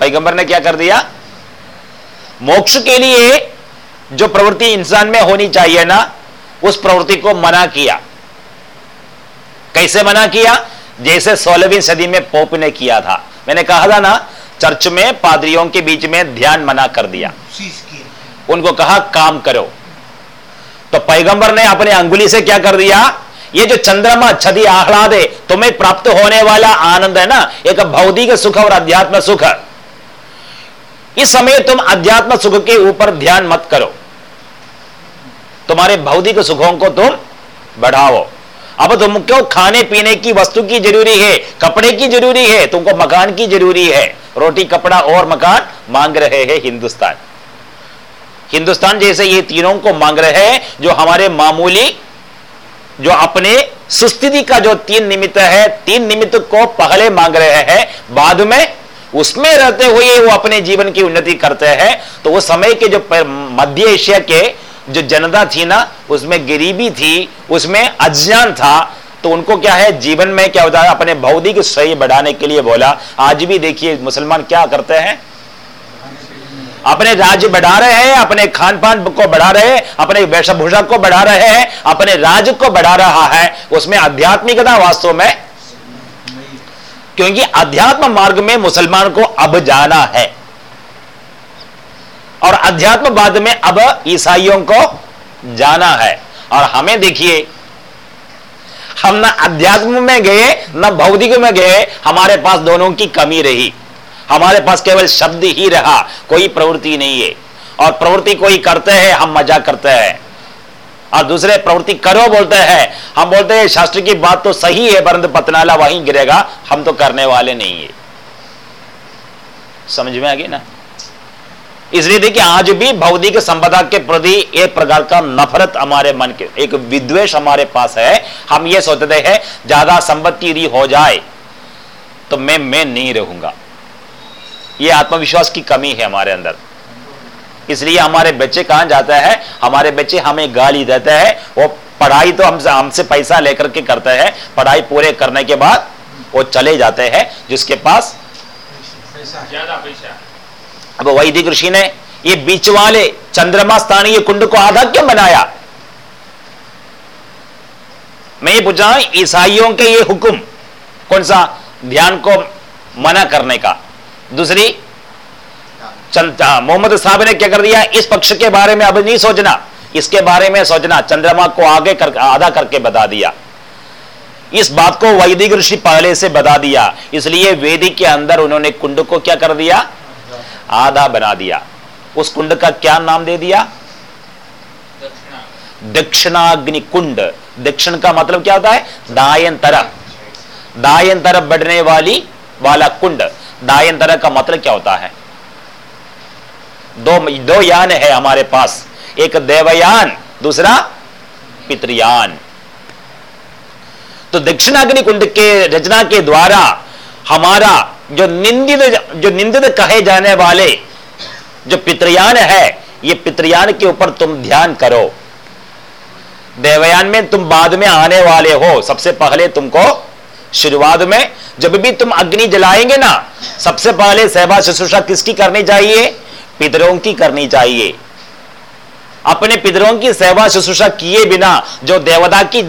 पैगंबर ने क्या कर दिया? मोक्ष के लिए जो प्रवृत्ति इंसान में होनी चाहिए ना उस प्रवृत्ति को मना किया। कैसे मना किया? जैसे सोलहवीं सदी में पोप ने किया था। मैंने कहा था ना चर्च में पादरियों के बीच में ध्यान मना कर दिया। उनको कहा काम करो। तो पैगंबर ने अपने अंगुली से क्या कर दिया? ये जो चंद्रमा, छदी, आह्लाद, तुम्हें प्राप्त होने वाला आनंद है ना? एक भौतिक सुख और अध्यात्म सुख। इस समय तुम अध्यात्म सुख के ऊपर ध्यान मत करो। तुम्हारे भौतिक सुखों को तुम बढ़ाओ। अब तुमको खाने, पीने की वस्तु की ज़रूरी है? कपड़े की ज़रूरी है? तुमको मकान की ज़रूरी है? रोटी, कपड़ा और मकान मांग रहे हैं हिंदुस्तान। हिंदुस्तान जैसे ये तीनों को मांग रहे हैं, जो हमारे मामूली, जो अपने सुस्थिति का जो तीन निमित्त है, तीन निमित्त को पहले मांग रहे हैं, बाद में उसमें रहते हुए वो अपने जीवन की उन्नति करते हैं। तो वो समय के जो मध्य एशिया के जो जनता थी ना, उसमें गरीबी थी, उसमें अज्ञान था तो उनको क्या है, जीवन में क्या होता है, अपने भौतिक सही बढ़ाने के लिए बोला। आज भी देखिए, मुसलमान क्या करते हैं? अपने राज्य बढ़ा रहे हैं, अपने खान पान को बढ़ा रहे हैं, अपने वेशभूषा को बढ़ा रहे हैं, अपने राज्य को बढ़ा रहा है। उसमें आध्यात्मिकता वास्तव में क्योंकि अध्यात्म मार्ग में मुसलमान को अब जाना है। और अध्यात्मवाद में अब ईसाइयों को जाना है। और हमें देखिए, हम ना अध्यात्म में गए, ना भौतिक में गए, हमारे पास दोनों की कमी रही। हमारे पास केवल शब्द ही रहा, कोई प्रवृत्ति नहीं है। और प्रवृत्ति कोई करते हैं, हम मज़ा करते हैं। और दूसरे, प्रवृत्ति करो बोलते हैं। हम बोलते हैं, शास्त्र की बात तो सही है, परंतु पतनाला वहीं गिरेगा, हम तो करने वाले नहीं है। समझ में आ गई ना? इसलिए देखिए आज भी भौतिक संपदा के प्रति एक प्रकार का नफरत हमारे मन के, एक विद्वेश हमारे पास है। हम ये सोचते हैं, ज़्यादा संपत्ति यदि हो जाए तो मैं मैं नहीं रहूँगा। ये आत्मविश्वास की कमी है हमारे अंदर। इसलिए हमारे बच्चे कहाँ जाते हैं? हमारे बच्चे हमें गाली देते हैं वो पढ़ाई तो हमसे हमसे पैसा लेकर के करते हैं पढ़ाई पूरे करने के बाद वो चले जाते हैं जिसके पास ज़्यादा पैसा। अब वैदिक ऋषि ने ये बीच वाले चंद्रमा स्थानीय कुंड को आधा क्यों बनाया। मैं ये पूछा ईसाइयों के ये हुक्म कौन सा ध्यान को मना करने का? दूसरी मोहम्मद साहब ने क्या कर दिया? इस पक्ष के बारे में अब नहीं सोचना। इसके बारे में सोचना। चंद्रमा को आगे कर, आधा करके बता दिया। इस बात को वैदिक ऋषि पहले से बता दिया। इसलिए वेदिक के अंदर उन्होंने कुंड को क्या कर दिया? आधा बना दिया। उस कुंड का क्या नाम दे दिया? दक्षिणाग्नि कुंड। दक्षिण का मतलब क्या होता है? दायन तरफ़ दायन तरफ़ बढ़ने वाली, वाला कुंड। दायन तरफ़ का मतलब क्या होता है? दो दो यान है हमारे पास। एक देवयान, दूसरा पितृयान। तो दक्षिणाग्नि कुंड के रचना के द्वारा हमारा जो निंदित जो निंदित कहे जाने वाले जो पितृयान है, ये पितृयान के ऊपर तुम ध्यान करो। देवयान में तुम बाद में आने वाले हो। सबसे पहले तुमको शुरुआत में, जब भी तुम अग्नि जलाएँगे ना, सबसे पहले सेवा शुश्रूषा किसकी करनी चाहिए? पितरों की करनी चाहिए। अपने पितरों की सेवा शुश्रूषा किए बिना, जो देवता की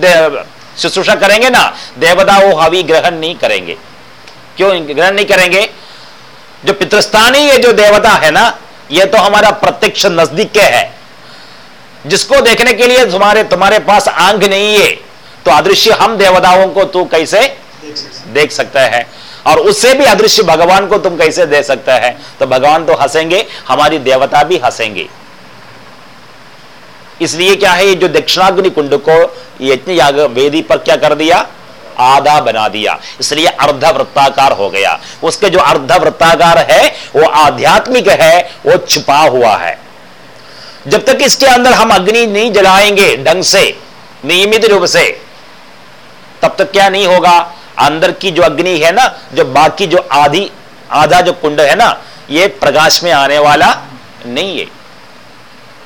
शुश्रूषा करेंगे ना, देवता वो हवि ग्रहण नहीं करेंगे। क्यों ग्रहण नहीं करेंगे? जो पितृस्थानी ये जो देवता है ना, ये तो हमारा प्रत्यक्ष नज़दीक के है। जिसको देखने के लिए तुम्हारे तुम्हारे पास आँख नहीं है तो अदृश्य हम देवताओं को तू कैसे देख सकता है। और उससे भी अदृश्य भगवान को तुम कैसे दे सकता है? तो भगवान तो हंसेंगे, हमारी देवता भी हंसेंगे। इसलिए क्या है जो दक्षिणाग्नि कुंड को यज्ञ याग वेदी पर क्या कर दिया? आधा बना दिया। इसलिए अर्ध वृत्ताकार हो गया। उसके जो अर्ध वृत्ताकार है, वो आध्यात्मिक है, वो छुपा हुआ है। जब तक इसके अंदर हम अग्नि नहीं जलाएँगे ढंग से, नियमित रूप से, तब तक क्या नहीं होगा? अंदर की जो अग्नि है ना, जो बाकी जो आधी, आधा जो कुंड है ना, ये प्रकाश में आने वाला नहीं है।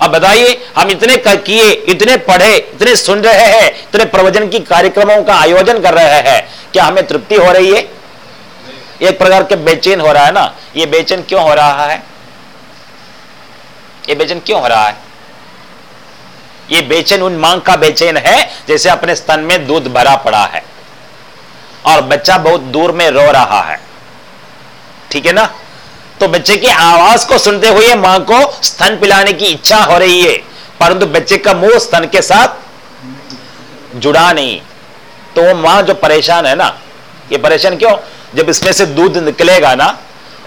अब बताइए, हम इतने किए, इतने पढ़े, इतने सुन रहे हैं, इतने प्रवचन की कार्यक्रमों का आयोजन कर रहे हैं, क्या हमें तृप्ति हो रही है? एक प्रकार के बेचैन हो रहा है ना, ये बेचैन क्यों हो रहा है? ये बेचैन क्यों हो रहा है? ये बेचैन, उन मांग का बेचैन है, जैसे अपने स्तन में दूध भरा पड़ा है। और बच्चा बहुत दूर में रो रहा है। ठीक है ना? तो बच्चे की आवाज़ को सुनते हुए माँ को स्तन पिलाने की इच्छा हो रही है, परंतु बच्चे का मुँह स्तन के साथ जुड़ा नहीं। तो वो माँ जो परेशान है ना, ये परेशान क्यों? जब इसमें से दूध निकलेगा ना,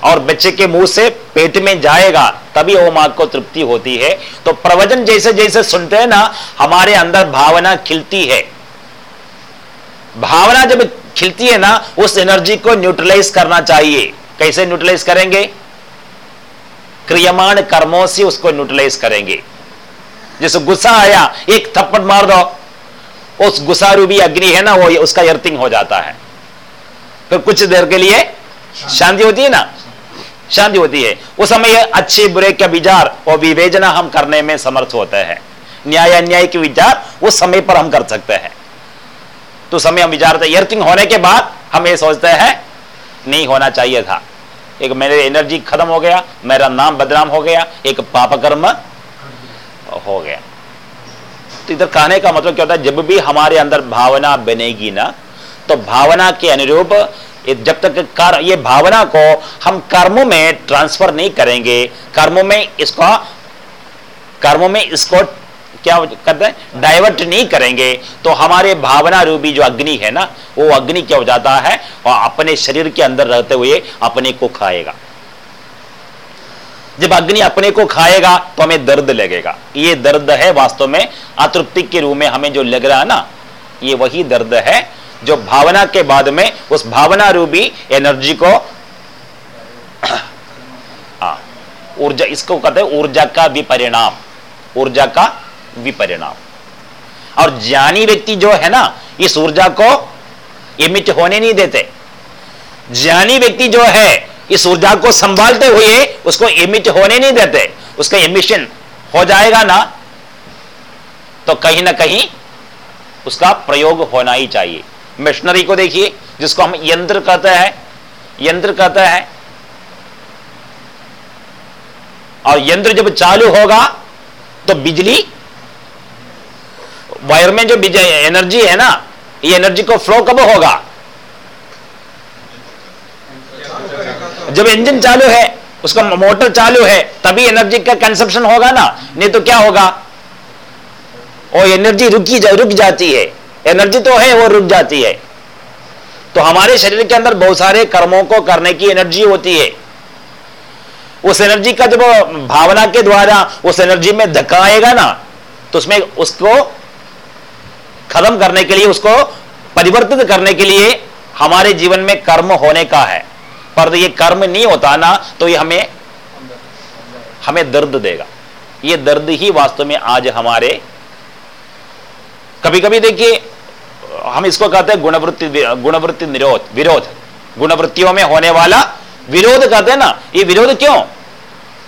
और बच्चे के मुँह से पेट में जाएगा, तभी वो माँ को तृप्ति होती है। तो प्रवचन जैसे जैसे सुनते हैं ना, हमारे अंदर भावना खिलती है। भावना जब खिलती है ना, उस एनर्जी को न्यूट्रलाइज करना चाहिए। कैसे न्यूट्रलाइज करेंगे? क्रियमाण कर्मों से उसको न्यूट्रलाइज करेंगे। जैसे गुस्सा आया, एक थप्पड़ मार दो, उस गुस्सा रूबी अग्नि है ना, वो उसका अर्थिंग हो जाता है। फिर कुछ देर के लिए शांति होती है ना? शांति होती है। उस समय अच्छे बुरे का विचार और विवेचना हम करने में समर्थ होते हैं। न्याय अन्याय के विचार उस समय पर हम कर सकते हैं। तो समय हम विचारते अर्थिंग होने के बाद हम ये सोचते हैं, नहीं होना चाहिए था। एक मेरे एनर्जी खत्म हो गया, मेरा नाम बदनाम हो गया, एक पाप कर्म हो गया। तो इधर कहने का मतलब क्या होता है, जब भी हमारे अंदर भावना बनेगी ना तो भावना के अनुरूप जब तक कर, ये भावना को हम कर्मों में ट्रांसफ़र नहीं करेंगे। कर्मों में इसको, कर्मों में इसको क्या करते हैं? डाइवर्ट नहीं करेंगे। तो हमारे भावना रूपी जो अग्नि है ना, वो अग्नि क्या हो जाता है? और अपने शरीर के अंदर रहते हुए अपने को खाएगा। जब अग्नि अपने को खाएगा तो हमें दर्द लगेगा। ये दर्द है वास्तव में अतृप्ति के रूप में हमें जो लग रहा है ना, ये वही दर्द है जो भावना के बाद में उस भावना रूपी एनर्जी को [COUGHS] हाँ ऊर्जा, इसको कहते हैं ऊर्जा का विपरिणाम ऊर्जा का विपरिणाम। और ज्ञानी व्यक्ति जो है ना, इस ऊर्जा को इमिट होने नहीं देते। ज्ञानी व्यक्ति जो है, इस ऊर्जा को संभालते हुए उसको इमिट होने नहीं देते। उसका एमिशन हो जाएगा ना तो कहीं ना कहीं उसका प्रयोग होना ही चाहिए। मशीनरी को देखिए, जिसको हम यंत्र कहते हैं, यंत्र कहते हैं। और यंत्र जब चालू होगा तो बिजली वायर में जो एनर्जी है ना ये एनर्जी को फ्लो कब होगा? जब इंजन चालू है उसका मोटर चालू है तभी एनर्जी का कंजप्शन होगा ना नहीं तो क्या होगा? वो एनर्जी रुकी जा, रुक जाती है। एनर्जी तो है वो रुक जाती है। तो हमारे शरीर के अंदर बहुत सारे कर्मों को करने की एनर्जी होती है। उस एनर्जी का जब भावना के द्वारा उस एनर्जी में धक्का आएगा ना तो उसमें उसको खत्म करने के लिए, उसको परिवर्तित करने के लिए हमारे जीवन में कर्म होने का है। पर ये कर्म नहीं होता ना तो ये हमें हमें दर्द देगा। ये दर्द ही वास्तव में आज हमारे कभी कभी देखिए, हम इसको कहते हैं गुणवृत्ति गुणवृत्ति निरोध, विरोध। गुणवृत्तियों में होने वाला विरोध कहते हैं ना, ये विरोध क्यों?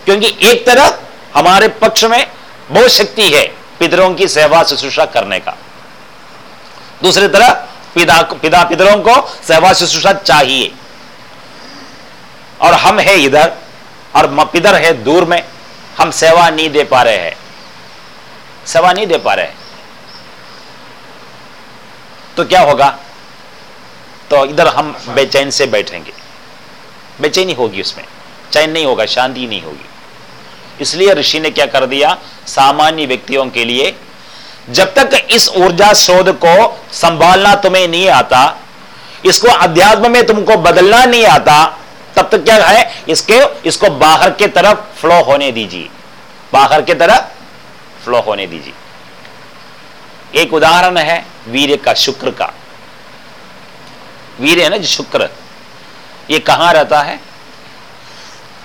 क्योंकि एक तरह हमारे पक्ष में बहुत शक्ति है पितरों की सेवा शुश्रूषा करने का। दूसरी तरह पिता पिता पितरों को सेवा शुश्रूषा चाहिए। और हम है इधर, और पितर है दूर में, हम सेवा नहीं दे पा रहे हैं। सेवा नहीं दे पा रहे तो क्या होगा? तो इधर हम बेचैन से बैठेंगे। बेचैनी होगी उसमें। चैन नहीं होगा, शांति नहीं होगी। इसलिए ऋषि ने क्या कर दिया? सामान्य व्यक्तियों के लिए जब तक इस ऊर्जा शोध को संभालना तुम्हें नहीं आता, इसको अध्यात्म में तुमको बदलना नहीं आता, तब तक क्या है? इसके, इसको बाहर के तरफ़ फ्लो होने दीजिए। बाहर के तरफ़ फ्लो होने दीजिए। एक उदाहरण है वीर का, शुक्र का। वीर है ना जो शुक्र? ये कहाँ रहता है?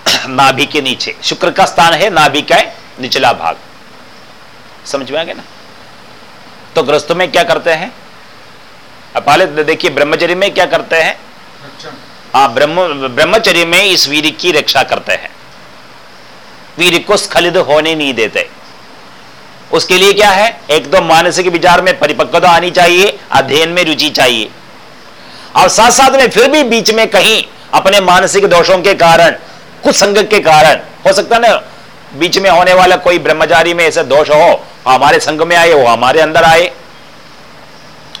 [CLEARS THROAT] नाभि के नीचे। शुक्र का स्थान है नाभि का निचला भाग। समझ में आ गया ना? तो ग्रस्तों में क्या करते हैं? पहले देखिए ब्रह्मचर्य में क्या करते हैं? हाँ ब्रह्म ब्रह्मचर्य में इस वीर की रक्षा करते हैं। वीर को स्खलित होने नहीं देते। उसके लिए क्या है? एक तो मानसिक विचार में परिपक्वता आनी चाहिए अध्ययन में रुचि चाहिए। और साथ साथ में फिर भी बीच में कहीं अपने मानसिक दोषों के कारण कुछ संग के कारण हो सकता है ना बीच में होने वाला कोई ब्रह्मचारी में ऐसे दोष हो हमारे संघ में आए, वो हमारे अंदर आए।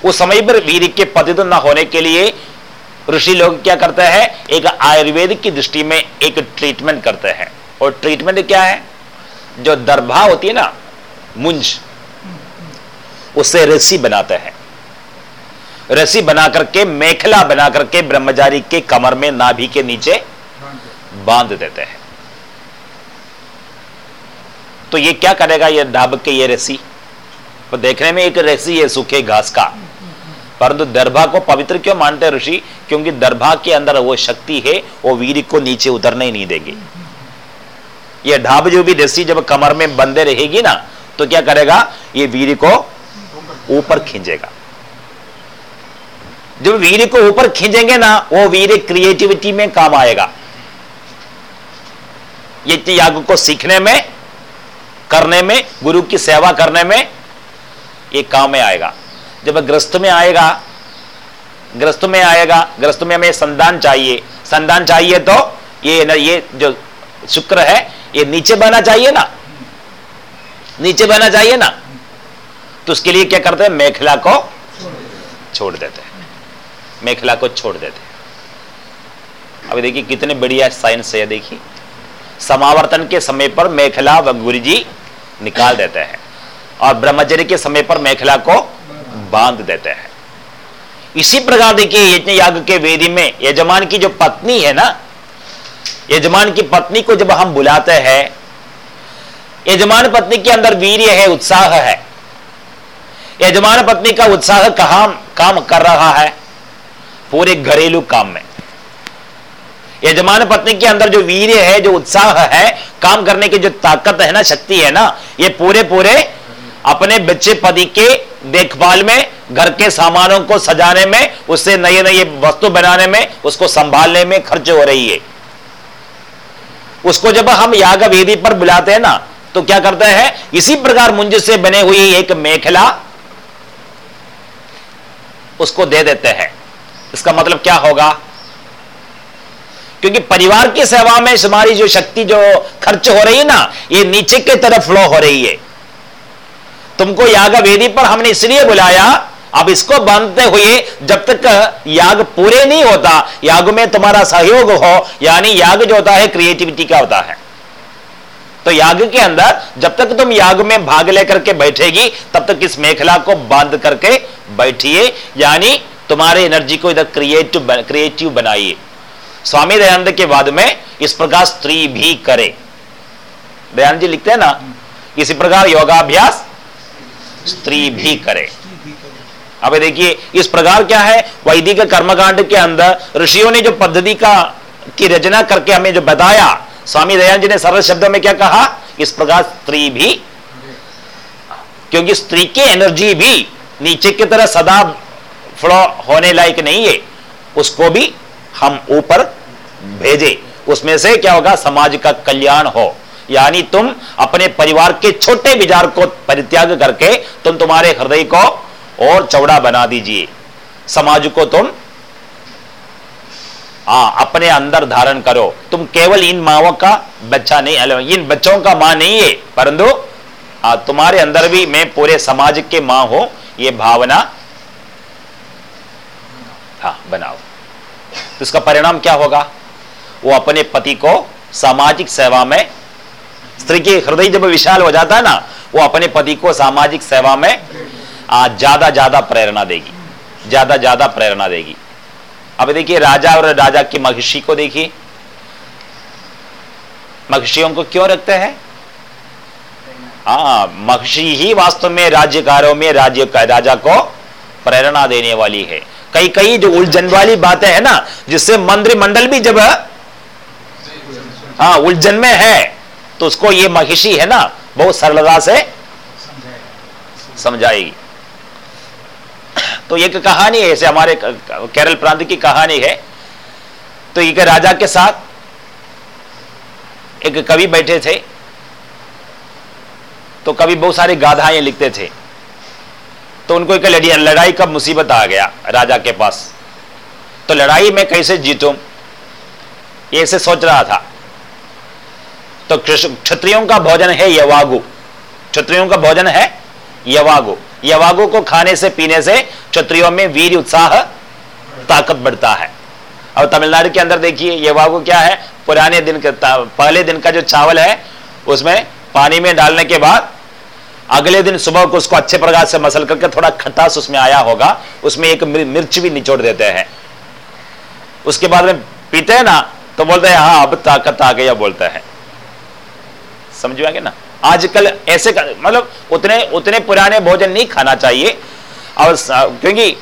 उस समय पर वीर के पतित न होने के लिए ऋषि लोग क्या करते हैं, एक आयुर्वेद की दृष्टि में एक ट्रीटमेंट करते हैं। और ट्रीटमेंट क्या है? जो दरभा होती है ना, मुंज उससे रस्सी बनाते हैं। रस्सी बना करके, मेखला बना करके ब्रह्मचारी के कमर में नाभि के नीचे बाँध देते हैं। तो ये क्या करेगा ये डाब के ये रस्सी? तो देखने में एक रस्सी है सूखे घास का। परंतु दरभा को पवित्र क्यों मानते हैं ऋषि? क्योंकि दरभा के अंदर वो शक्ति है, वो वीर को नीचे उतरने ही नहीं देगी। ये ढाब जो भी रस्सी जब कमर में बंदे रहेगी ना तो क्या करेगा? ये वीर को ऊपर खींचेगा। जब वीर को ऊपर खींचेंगे ना, वो वीर क्रिएटिविटी में काम आएगा। ये याग को सीखने में करने में गुरु की सेवा करने में ये काम में आएगा। जब ग्रस्त में आएगा ग्रस्त में आएगा ग्रस्त में हमें संदान चाहिए। संदान चाहिए तो ये न, ये जो शुक्र है ये नीचे बहना चाहिए ना? नीचे बहना चाहिए ना? तो उसके लिए क्या करते हैं? मेखला को छोड़ देते हैं। मेखला को छोड़ देते हैं। अभी देखिए कितने बढ़िया साइंस है देखिए। समावर्तन के समय पर मेखला व गुरु जी निकाल देते हैं और ब्रह्मचर्य के समय पर मेखला को बाँध देते हैं। इसी प्रकार देखिए यज्ञ याग के वेदी में यजमान की जो पत्नी है ना, यजमान की पत्नी को जब हम बुलाते हैं, यजमान पत्नी के अंदर वीर्य है, उत्साह है। यजमान पत्नी का उत्साह कहा काम कर रहा है, पूरे घरेलू काम में। यजमान पत्नी के अंदर जो वीर है, जो उत्साह है, काम करने की जो ताकत है ना, शक्ति है ना, ये पूरे पूरे अपने बच्चे पति के देखभाल में, घर के सामानों को सजाने में, उससे नए नए वस्तु बनाने में, उसको संभालने में खर्च हो रही है। उसको जब हम याग वेदी पर बुलाते हैं ना तो क्या करते हैं, इसी प्रकार मुंज से बने हुई एक मेखला उसको दे देते हैं। इसका मतलब क्या होगा? क्योंकि परिवार की सेवा में हमारी जो शक्ति, जो खर्च हो रही है ना, ये नीचे की तरफ़ फ्लो हो रही है। तुमको याग वेदी पर हमने इसलिए बुलाया, अब इसको बांधते हुए जब तक याग पूरे नहीं होता, याग में तुम्हारा सहयोग हो, यानी याग जो होता है क्रिएटिविटी का होता है। तो याग के अंदर जब तक तुम याग में भाग लेकर के बैठेगी, तब तक इस मेखला को बाँध करके बैठिए, यानी तुम्हारे एनर्जी को इधर क्रिएटिव क्रिएटिव बनाइए। स्वामी दयानंद के बाद में इस प्रकार स्त्री भी करे। दयानंद जी लिखते हैं ना, इसी प्रकार योगाभ्यास स्त्री भी करे। अब देखिए, इस प्रकार क्या है? वैदिक कर्मकांड के अंदर ऋषियों ने जो पद्धति का, की रचना करके हमें जो बताया, स्वामी दयानंद जी ने सरल शब्द में क्या कहा? इस प्रकार स्त्री भी। क्योंकि स्त्री की एनर्जी भी नीचे की तरह सदा फ्लो होने लायक नहीं है, उसको भी हम ऊपर भेजे। उसमें से क्या होगा? समाज का कल्याण हो। यानी तुम अपने परिवार के छोटे विचार को परित्याग करके तुम तुम्हारे हृदय को और चौड़ा बना दीजिए। समाज को तुम आ, अपने अंदर धारण करो। तुम केवल इन माओ का बच्चा नहीं इन बच्चों का माँ नहीं है परंतु तुम्हारे अंदर भी मैं पूरे समाज के माँ हूँ ये भावना हाँ बनाओ। तो इसका परिणाम क्या होगा? वो अपने पति को सामाजिक सेवा में, स्त्री के हृदय जब विशाल हो जाता है ना, वो अपने पति को सामाजिक सेवा में ज़्यादा ज़्यादा प्रेरणा देगी। ज़्यादा ज़्यादा प्रेरणा देगी। अब देखिए, राजा और राजा की महिषी को देखिए। महिषियों को क्यों रखते हैं? हाँ महिषी ही वास्तव में राज्यकारों में राज्य का राजा को प्रेरणा देने वाली है। कई कई जो उलझन वाली बातें है ना, जिससे मंत्रिमंडल भी जब हाँ उलझन में है तो उसको ये महिषी है ना, बहुत सरलता से समझाएगी। तो एक कहानी है, ऐसे हमारे केरल प्रांत की कहानी है। तो एक राजा के साथ एक कवि बैठे थे। तो कवि बहुत सारे गाधाएँ लिखते थे। तो उनको एक लड़ाई का मुसीबत आ गया राजा के पास। तो लड़ाई में कैसे जीतूं ऐसे सोच रहा था। तो क्षत्रियों का भोजन है यवागु। क्षत्रियों का भोजन है यवागु। यवागु को खाने से, पीने से क्षत्रियों में वीर उत्साह, ताकत बढ़ता है। और तमिलनाडु के अंदर देखिए, यवागु क्या है? पुराने दिन का पहले दिन का जो चावल है, उसमें पानी में डालने के बाद अगले दिन सुबह को उसको अच्छे प्रकार से मसल करके थोड़ा खटास उसमें आया होगा, उसमें एक मिर्च भी निचोड़ देते हैं। उसके बाद में पीते हैं ना तो बोलते हैं हाँ अब ताकत आ गया बोलते हैं। समझ में ना? आजकल ऐसे मतलब उतने उतने पुराने भोजन नहीं खाना चाहिए। और क्योंकि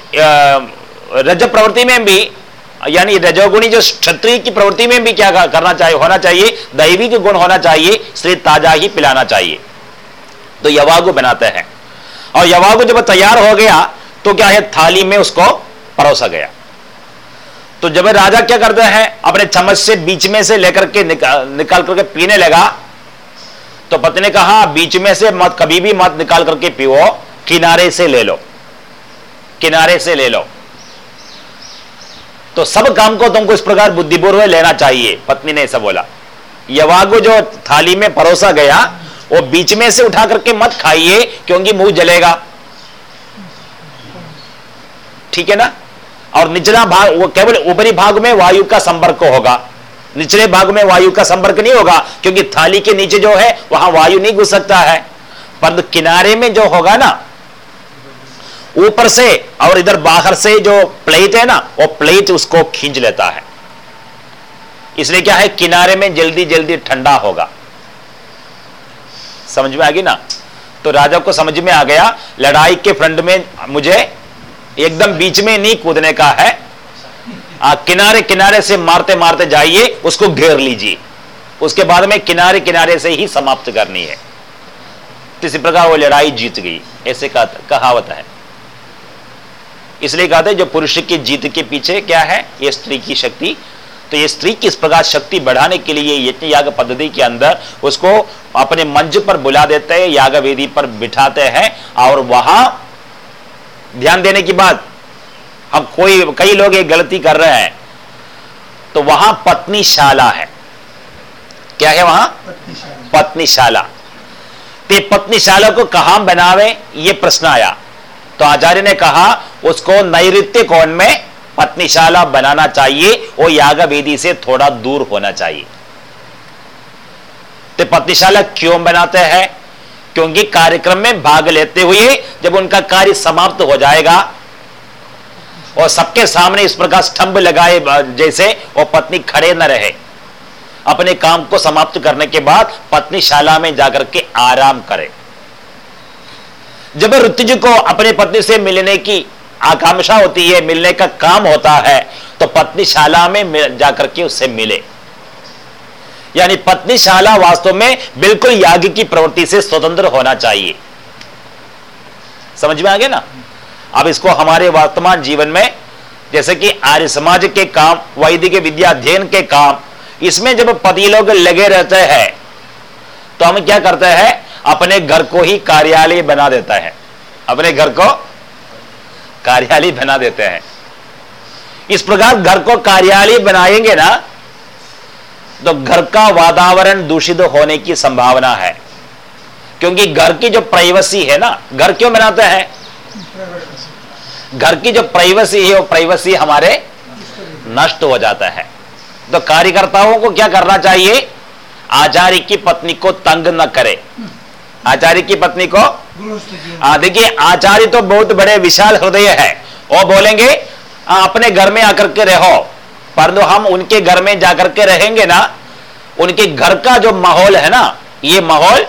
रज प्रवृत्ति में भी, यानी रजोगुणी जो क्षत्रिय की प्रवृत्ति में भी क्या करना चाहिए, होना चाहिए, दैवी के गुण होना चाहिए, स्त्री ताज़ा ही पिलाना चाहिए। तो यवागु बनाते हैं। और यवागु जब तैयार हो गया तो क्या है, थाली में उसको परोसा गया। तो जब राजा क्या करते हैं, अपने चम्मच से बीच में से लेकर के निकाल करके पीने लगा तो पति ने कहा, बीच में से मत, कभी भी मत निकाल करके पियो, किनारे से ले लो, किनारे से ले लो। तो सब काम को तुमको इस प्रकार बुद्धिपूर्वक लेना चाहिए, पत्नी ने ऐसा बोला। यवागु जो थाली में परोसा गया, वो बीच में से उठा करके मत खाइए, क्योंकि मुँह जलेगा। ठीक है ना? और निचला भाग, वो केवल ऊपरी भाग में वायु का संपर्क होगा। निचले भाग में वायु का संपर्क नहीं होगा, क्योंकि थाली के नीचे जो है, वहाँ वायु नहीं घुस सकता है। पर किनारे में जो होगा ना, ऊपर से और इधर बाहर से जो प्लेट है ना, वो प्लेट उसको खींच लेता है। इसलिए क्या है, किनारे में जल्दी जल्दी ठंडा होगा। समझ में आ गई ना? तो राजा को समझ में आ गया, लड़ाई के फ्रंट में मुझे एकदम बीच में नहीं कूदने का है किनारे किनारे से मारते मारते जाइए, उसको घेर लीजिए। उसके बाद में किनारे किनारे से ही समाप्त करनी है। किसी प्रकार वो लड़ाई जीत गई, ऐसे कहावत है। इसलिए कहते हैं, जो पुरुष की जीत के पीछे क्या है? ये स्त्री की शक्ति। तो ये स्त्री की इस प्रकार शक्ति बढ़ाने के लिए यज्ञ याग पद्धति के अंदर उसको अपने मंच पर बुला देते हैं याग वेदी पर बिठाते हैं, और वहाँ ध्यान देने की बात हम कोई कई लोग एक गलती कर रहे हैं तो वहाँ पत्नीशाला है। क्या है वहाँ? पत्नी शाला तो पत्नी को कहा बनावे ये प्रश्न आया। तो आचार्य ने कहा उसको नैत्य कोण में पत्नीशाला बनाना चाहिए वो याग वेदी से थोड़ा दूर होना चाहिए। तो पत्नीशाला क्यों बनाते हैं? क्योंकि कार्यक्रम में भाग लेते हुए जब उनका कार्य समाप्त हो जाएगा और सबके सामने इस प्रकार स्तंभ लगाए जैसे वो पत्नी खड़े न रहे। अपने काम को समाप्त करने के बाद पत्नी शाला में जाकर के आराम करे। जब ऋतुज को अपने पत्नी से मिलने की आकांक्षा होती है, मिलने का काम होता है तो पत्नी शाला में जाकर के उससे मिले। यानी पत्नी शाला वास्तव में बिल्कुल याग की प्रवृत्ति से स्वतंत्र होना चाहिए। समझ में आ गया ना? अब इसको हमारे वर्तमान जीवन में, जैसे कि आर्य समाज के काम, वैदिक विद्या अध्ययन के काम, इसमें जब पति लोग लगे रहते हैं तो हम क्या करते हैं? अपने घर को ही कार्यालय बना देता है। अपने घर को कार्यालय बना देते हैं। इस प्रकार घर को कार्यालय बनाएँगे ना तो घर का वातावरण दूषित होने की संभावना है। क्योंकि घर की जो प्राइवेसी है ना, घर क्यों बनाते हैं? घर की जो प्राइवेसी है, वो प्राइवेसी हमारे नष्ट हो जाता है। तो कार्यकर्ताओं को क्या करना चाहिए? आचार्य की पत्नी को तंग न करे। आचार्य की पत्नी को? देखिए, आचार्य तो बहुत बड़े विशाल हृदय है। वो बोलेंगे अपने घर में आकर के रहो। परंतु हम उनके घर में जाकर के रहेंगे ना, उनके घर का जो माहौल है ना, ये माहौल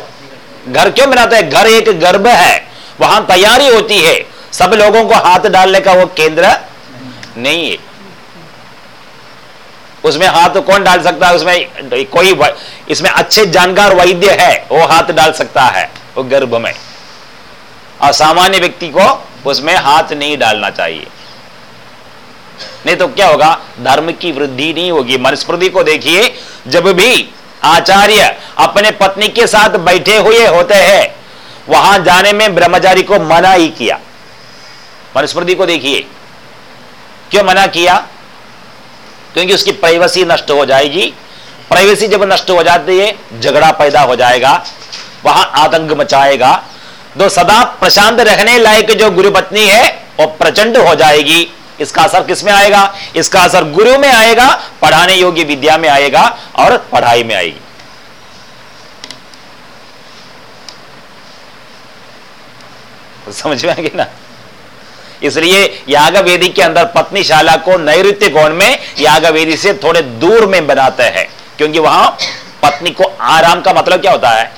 घर क्यों बनाता है? घर एक गर्भ है, वहाँ तैयारी होती है। सब लोगों को हाथ डालने का वो केंद्र नहीं है। उसमें हाथ कौन डाल सकता है? उसमें कोई इसमें अच्छे जानकार वैद्य है, वो हाथ डाल सकता है, वो गर्भ में। और सामान्य व्यक्ति को उसमें हाथ नहीं डालना चाहिए। नहीं तो क्या होगा? धर्म की वृद्धि नहीं होगी। मनुस्मृति को देखिए, जब भी आचार्य अपने पत्नी के साथ बैठे हुए होते हैं, वहाँ जाने में ब्रह्मचारी को मना ही किया। मनुस्मृति को देखिए। क्यों मना किया? क्योंकि उसकी प्राइवेसी नष्ट हो जाएगी। प्राइवेसी जब नष्ट हो जाती है, झगड़ा पैदा हो जाएगा, वहाँ आतंक मचाएगा। तो सदा प्रशांत रहने लायक जो गुरु पत्नी है, वो प्रचंड हो जाएगी। इसका असर किसमें आएगा? इसका असर गुरु में आएगा, पढ़ाने योग्य विद्या में आएगा और पढ़ाई में आएगी। समझ में आएगी ना? इसलिए याग वेदी के अंदर पत्नी शाला को नैत्य कोण में याग वेदी से थोड़े दूर में बनाते हैं, क्योंकि वहाँ पत्नी को आराम का मतलब क्या होता है?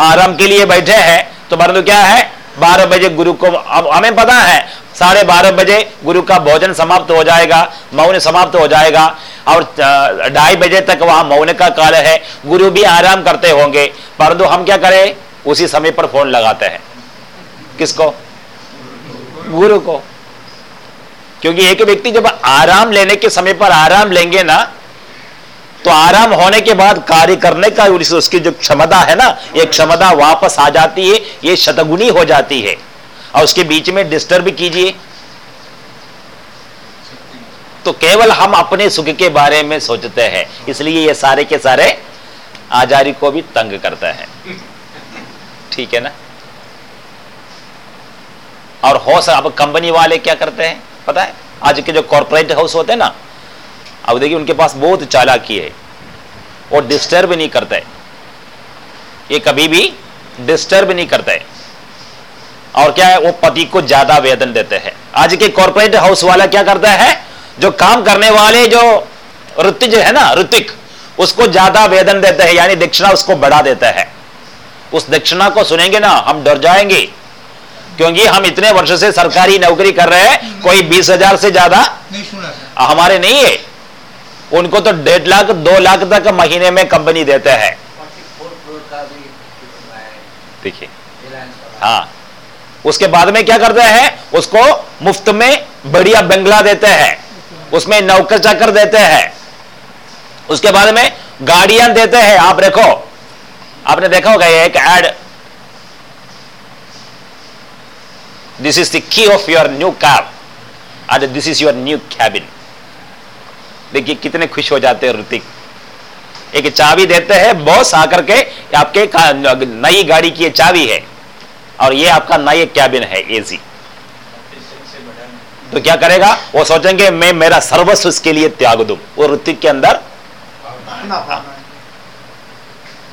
आराम के लिए बैठे हैं तो परंतु क्या है? बारह बजे गुरु को, अब हमें पता है, साढ़े बारह बजे गुरु का भोजन समाप्त हो जाएगा, मौन समाप्त हो जाएगा, और ढाई बजे तक वहाँ मौन का काल है, गुरु भी आराम करते होंगे, परंतु हम क्या करें? उसी समय पर फ़ोन लगाते हैं। किसको? गुरु को क्योंकि एक व्यक्ति जब आराम लेने के समय पर आराम लेंगे ना तो आराम होने के बाद कार्य करने का उसकी जो क्षमता है ना, ये क्षमता वापस आ जाती है, ये शतगुनी हो जाती है। और उसके बीच में डिस्टर्ब कीजिए। तो केवल हम अपने सुख के बारे में सोचते हैं, इसलिए ये सारे के सारे आजारी को भी तंग करता है। ठीक है ना? और हो सर, अब कंपनी वाले क्या करते हैं? पता है? आज के जो कॉर्पोरेट हाउस होते हैं ना, अब देखिए उनके पास बहुत चालाकी है। वो डिस्टर्ब नहीं करते। ये कभी भी डिस्टर्ब नहीं करते। और क्या है? वो पति को ज़्यादा वेतन देते हैं। आज के कॉर्पोरेट हाउस वाला क्या करता है? जो काम करने वाले जो ऋतिज है ना, ऋतिक, उसको ज़्यादा वेतन देते हैं, यानी दक्षिणा उसको बढ़ा देता है। उस दक्षिणा को सुनेंगे ना, हम डर जाएँगे। क्योंकि हम इतने वर्ष से सरकारी नौकरी कर रहे हैं कोई बीस हज़ार से ज़्यादा हमारे नहीं है। उनको तो डेढ़ लाख दो लाख तक महीने में कंपनी देते हैं। देखिए। हाँ। उसके बाद में क्या करते हैं उसको मुफ़्त में बढ़िया बंगला देते हैं। उसमें नौकर चाकर देते हैं। उसके बाद में गाड़ियाँ देते हैं। आप देखो। आपने देखा होगा एक ad this is the key of your new car and this is your new cabin देखिए, कितने खुश हो जाते हैं ऋतिक। एक चाबी देते हैं बॉस आकर के आपके नई गाड़ी की चाबी है। और ये आपका नई कैबिन है एसी तो क्या करेगा? वो सोचेंगे, मैं मेरा सर्वस्व इसके लिए त्याग दूँ। वो ऋतिक के अंदर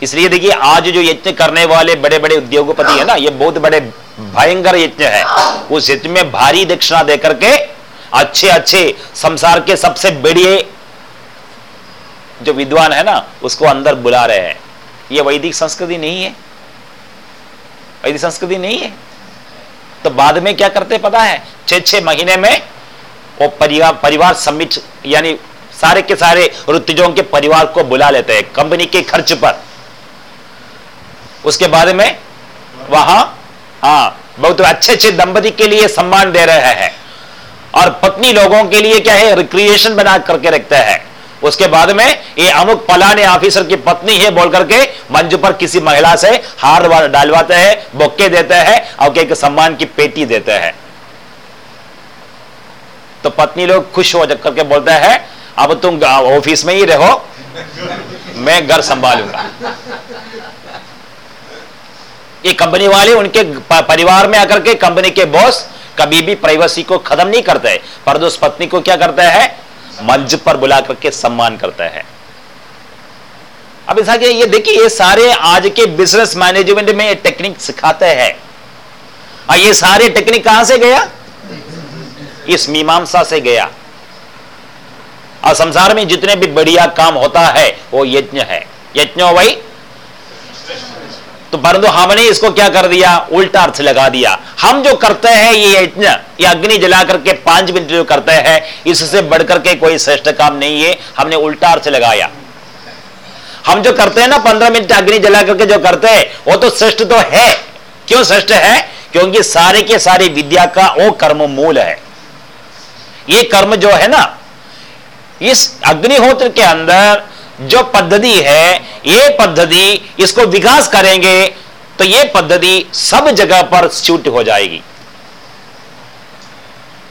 इसलिए देखिए, आज जो यज्ञ करने वाले बड़े बड़े उद्योगपति है ना, ये बहुत बड़े भयंकर यज्ञ है। उस यज्ञ में भारी दक्षिणा देकर के अच्छे अच्छे संसार के सबसे बड़े जो विद्वान है ना, उसको अंदर बुला रहे हैं। ये वैदिक संस्कृति नहीं है। वैदिक संस्कृति नहीं है। तो बाद में क्या करते पता है? छह छह महीने में वो परिवार परिवार समिट यानी सारे के सारे ऋतुजों के परिवार को बुला लेते हैं, कंपनी के खर्च पर। उसके बाद में? वहाँ? हाँ बहुत अच्छे अच्छे दंपति के लिए सम्मान दे रहे हैं। और पत्नी लोगों के लिए क्या है? रिक्रिएशन बना करके रखते हैं। उसके बाद में ये अमुक पलाने ऑफिसर की पत्नी है बोल करके मंच पर किसी महिला से हार डालवाते हैं, बोक्के देते हैं और एक सम्मान की पेटी देते हैं। तो पत्नी लोग खुश हो करके बोलते हैं, अब तुम ऑफ़िस में ही रहो, मैं घर संभालूँगा। ये कंपनी वाले उनके परिवार में आकर के कंपनी के बॉस कभी भी प्राइवेसी को खत्म नहीं करते पर उस पत्नी को क्या करता है? मंच पर बुला करके सम्मान करता है। अब ऐसा कि ये देखिए, ये सारे आज के बिज़नेस मैनेजमेंट में टेक्निक सिखाते हैं। और ये सारे टेक्निक कहाँ से गया? इस मीमांसा से गया। और संसार में जितने भी बढ़िया काम होता है, वो यज्ञ है। यज्ञ वही तो परंतु हमने इसको क्या कर दिया? उल्टा अर्थ लगा दिया। हम जो करते हैं, ये यज्ञ, ये अग्नि जला करके पाँच मिनट जो करते हैं, इससे बढ़कर के कोई श्रेष्ठ काम नहीं है। हमने उल्टा अर्थ लगाया। हम जो करते हैं ना, पंद्रह मिनट अग्नि जला करके जो करते हैं, वो तो श्रेष्ठ तो है। क्यों श्रेष्ठ है? क्योंकि सारे के सारे विद्या का वो कर्म मूल है। ये कर्म जो है ना, इस अग्निहोत्र के अंदर जो पद्धति है ये पद्धति इसको विकास करेंगे तो ये पद्धति सब जगह पर सूट हो जाएगी।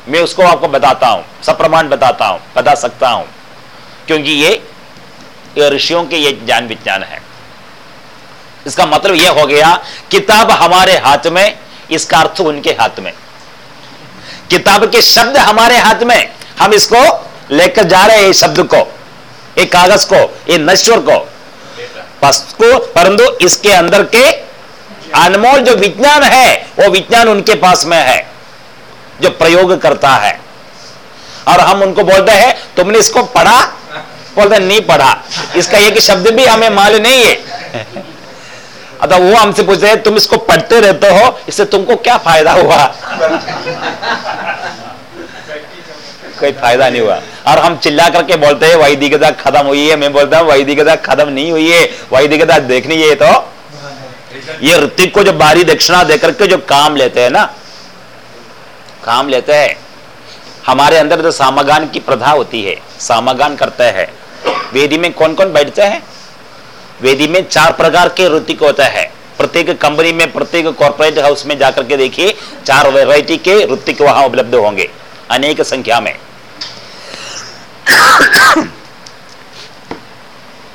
मैं उसको आपको बताता हूँ सब प्रमाण बताता हूँ बता सकता हूँ क्योंकि ये, ऋषियों के ये ज्ञान विज्ञान है। इसका मतलब यह हो गया किताब हमारे हाथ में इसका अर्थ उनके हाथ में। किताब के शब्द हमारे हाथ में हम इसको लेकर जा रहे हैं शब्द को। एक कागज़ को ये नश्वर को। को, परंतु इसके अंदर के अनमोल जो विज्ञान है, वो विज्ञान उनके पास में है, जो प्रयोग करता है। और हम उनको बोलते हैं, तुमने इसको पढ़ा? बोलते नहीं पढ़ा। इसका एक शब्द भी हमें माल नहीं है। अतः वो हमसे पूछते हैं, तुम इसको पढ़ते रहते हो? इससे तुमको क्या फ़ायदा हुआ? कोई फ़ायदा नहीं हुआ। और हम चिल्ला करके बोलते हैं वैदिकता खत्म हुई है। मैं बोलता हूँ वैदिकता खत्म नहीं हुई है। वैदिकता देखनी है तो। ये ऋतिक को जो बारी दक्षिणा देकर के जो काम लेते हैं ना, काम लेते हैं। हमारे अंदर जो सामगान की प्रथा होती है, सामगान करते हैं। वेदी में कौन कौन बैठते हैं? वेदी में चार प्रकार के ऋतिक होता है। प्रत्येक कंपनी में, प्रत्येक कॉर्पोरेट हाउस में जाकर के देखिए, चार वेराइटी के ऋतिक वहाँ उपलब्ध होंगे। अनेक संख्या में।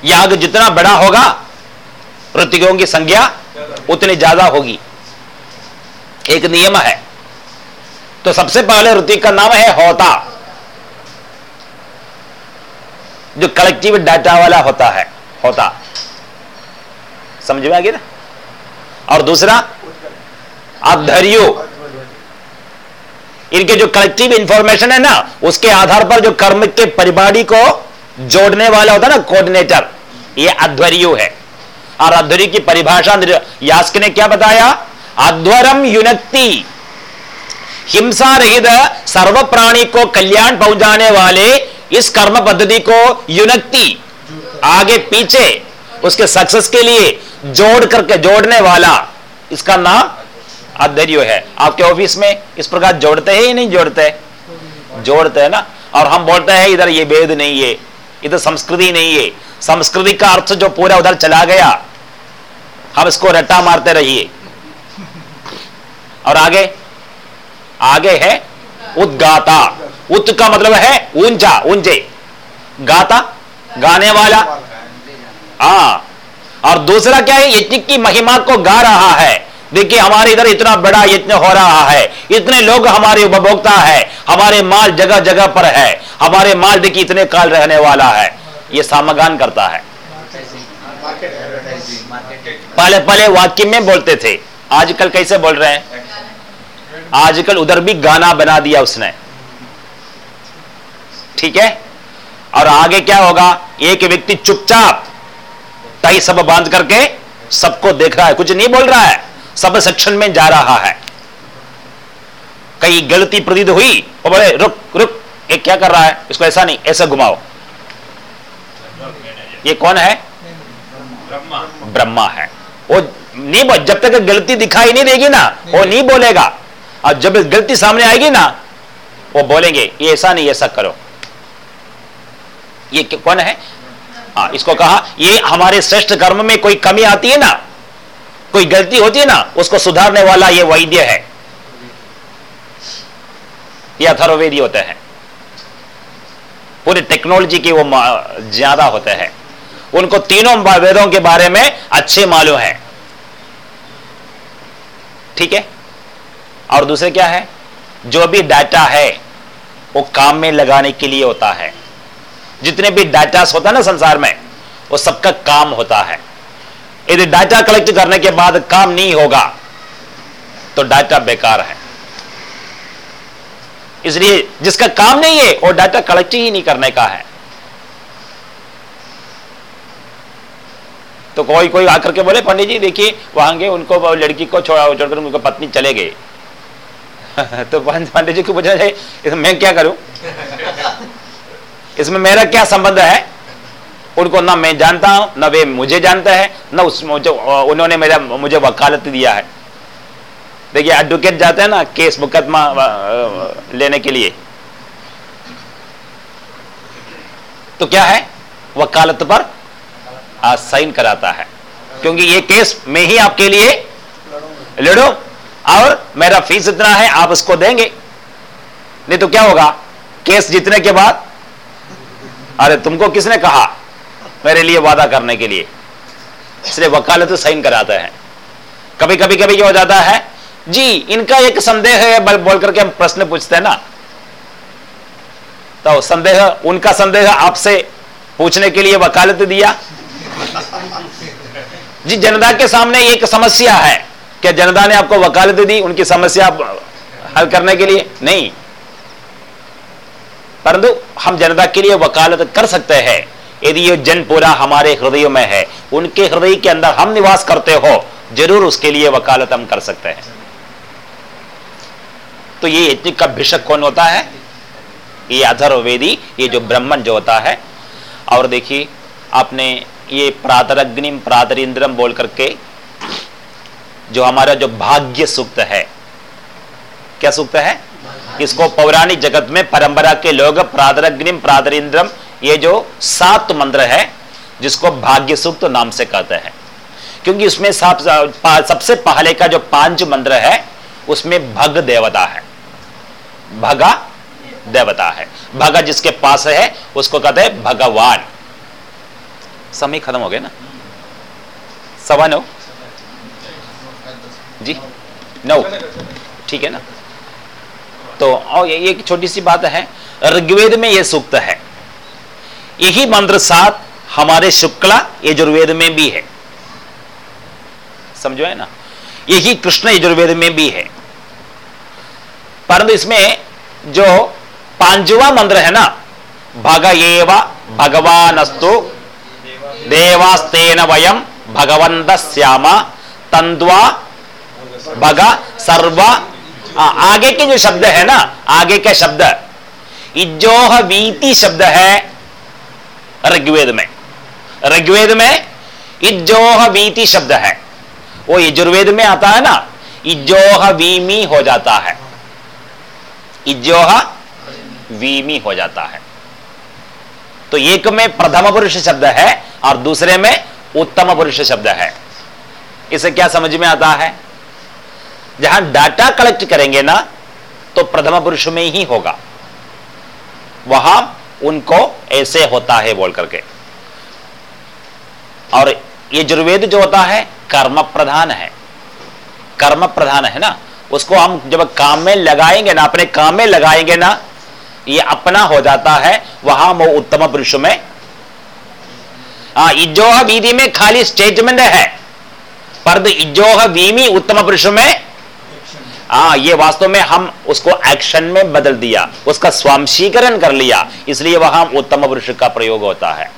याग जितना बड़ा होगा, ऋतिकों की संख्या उतनी ज़्यादा होगी। एक नियम है। तो सबसे पहले ऋतिक का नाम है होता। जो कलेक्टिव डाटा वाला होता है, होता। समझ में आ गया ना? और दूसरा अधर्यो इनके जो कलेक्टिव इंफॉर्मेशन है ना, उसके आधार पर जो कर्म के परिपाड़ी को जोड़ने वाला होता है ना कोऑर्डिनेटर ये अध्वर्यु है। और अध्वर्यु की परिभाषा यास्क ने क्या बताया? अध्वरम युनक्ति, हिंसा रहित सर्व प्राणी को कल्याण पहुँचाने वाले इस कर्म पद्धति को युनक्ति, आगे पीछे, उसके सक्सेस के लिए जोड़ करके, जोड़ने वाला, इसका नाम आधर्य है। आपके ऑफ़िस में इस प्रकार जोड़ते हैं या नहीं जोड़ते? जोड़ते हैं ना? और हम बोलते हैं, इधर ये वेद नहीं है, इधर संस्कृति नहीं है। संस्कृति का अर्थ जो पूरा उधर चला गया, हम इसको रट्टा मारते रहिए। और आगे? आगे है उदगाता। उत का मतलब है ऊँचा, ऊँचे। गाता? गाने वाला? हाँ। और दूसरा क्या है? यज्ञ की महिमा को गा रहा है। देखिए, हमारे इधर इतना बड़ा यज्ञ हो रहा है। इतने लोग हमारे उपभोक्ता है। हमारे माल जगह जगह पर है। हमारे माल देखिए, इतने काल रहने वाला है। ये सामगान करता है। पहले पहले वाक्य में बोलते थे। आजकल कैसे बोल रहे हैं? आजकल उधर भी गाना बना दिया उसने। ठीक है? और आगे क्या होगा? एक व्यक्ति चुपचाप टाई सब बाँध करके सबको देख रहा है। कुछ नहीं बोल रहा है। सब सेक्शन में जा रहा है। कई गलती प्रतीत हुई, वो बोले, रुक रुक, ये क्या कर रहा है? इसको ऐसा नहीं, ऐसा घुमाओ। ये कौन है? ब्रह्मा है। वो नहीं बोल, जब तक गलती दिखाई नहीं देगी ना नहीं। वो नहीं बोलेगा। और जब गलती सामने आएगी ना, वो बोलेंगे, ये ऐसा नहीं, ऐसा करो। ये कौन है? हाँ इसको कहा, ये हमारे श्रेष्ठ कर्म में कोई कमी आती है ना कोई गलती होती है ना, उसको सुधारने वाला ये वैद्य है। ये अथर्वेदी होते हैं। पूरी टेक्नोलॉजी के वो ज़्यादा होते हैं। उनको तीनों वेदों के बारे में अच्छे मालूम है। ठीक है? और दूसरे क्या है? जो भी डाटा है, वो काम में लगाने के लिए होता है। जितने भी डाटास होता है ना संसार में, वो सबका काम होता है। यदि डाटा कलेक्ट करने के बाद काम नहीं होगा तो डाटा बेकार है। इसलिए जिसका काम नहीं है, वो डाटा कलेक्ट ही नहीं करने का है। तो कोई कोई आकर के बोले, पंडित जी, देखिए, वहाँ गए, उनको लड़की को छोड़ा छोड़कर उनको पत्नी चले गए। [LAUGHS] तो पंडित जी को पूछना चाहिए मैं क्या करूँ? इसमें मेरा क्या संबंध है? उनको ना मैं जानता हूँ, ना वे मुझे जानता है, ना उस मुझे उन्होंने मेरा, मुझे वकालत दिया है। देखिए एडवोकेट जाते हैं ना केस मुकदमा लेने के लिए। तो क्या है? वकालत पर साइन कराता है। क्योंकि ये केस मैं ही आपके लिए लड़ो। और मेरा फ़ीस इतना है, आप उसको देंगे। नहीं तो क्या होगा? केस जीतने के बाद, अरे तुमको किसने कहा? मेरे लिए वादा करने के लिए। इसलिए वकालत साइन कराते हैं। कभी कभी कभी क्या हो जाता है, जी, इनका एक संदेह है। बल बोल करके हम प्रश्न पूछते हैं ना। तो संदेह, उनका संदेह आपसे पूछने के लिए वकालत दिया। जी, जनता के सामने एक समस्या है। क्या जनता ने आपको वकालत दी उनकी समस्या हल करने के लिए? नहीं। परंतु हम जनता के लिए वकालत कर सकते हैं। यदि ये जन पूरा हमारे हृदय में है, उनके हृदय के अंदर हम निवास करते हो, ज़रूर उसके लिए वकालत हम कर सकते हैं। तो ये यज्ञ का भिषक कौन होता है? ये अधर्वेदी ये जो ब्राह्मण जो होता है। और देखिए, आपने ये प्रातरग्निम, प्रातरिंद्रम बोल करके जो हमारा जो भाग्य सूक्त है, क्या सूक्त है? इसको पौराणिक जगत में परंपरा के लोग प्रातरग्निम, प्रातरिंद्रम ये जो सात मंत्र है, जिसको भाग्य सूक्त नाम से कहते हैं। क्योंकि उसमें सबसे पहले का जो पाँच मंत्र है, उसमें भग देवता है। भगा देवता है। भगा जिसके पास है, उसको कहते हैं भगवान। समय खत्म हो गया ना? सवा नौ? जी? नौ। ठीक है ना? तो और ये एक छोटी सी बात है। ऋग्वेद में यह सूक्त है। यही मंत्र सात हमारे शुक्ला यजुर्वेद में भी है। समझो है ना? यही कृष्ण यजुर्वेद में भी है। परंतु इसमें जो पांचवा मंत्र है ना भग एवा भगवान अस्तु देवास्तेन वयम भगवंत श्यामा तंद्वा भग सर्व। आगे के जो शब्द है ना, आगे का शब्द इजोह वीति शब्द है ऋग्वेद में ऋग्वेद में इजोह वीति शब्द है वो यजुर्वेद में आता है ना इजोह वीमी हो जाता है इजोह वीमी हो जाता है तो एक में प्रथम पुरुष शब्द है और दूसरे में उत्तम पुरुष शब्द है इसे क्या समझ में आता है जहाँ डाटा कलेक्ट करेंगे ना तो प्रथम पुरुष में ही होगा वहाँ उनको ऐसे होता है बोल करके। और ये जुर्वेद जो होता है, कर्म प्रधान है। कर्म प्रधान है ना? उसको हम जब काम में लगाएँगे ना, अपने काम में लगाएँगे ना, ये अपना हो जाता है, वहाँ वो उत्तम पुरुष में। इजोह वीधि में खाली स्टेटमेंट है। पर इजोह वीमी उत्तम पुरुष में आ, ये वास्तव में हम उसको एक्शन में बदल दिया उसका स्वामशीकरण कर लिया इसलिए वहाँ उत्तम पुरुष का प्रयोग होता है।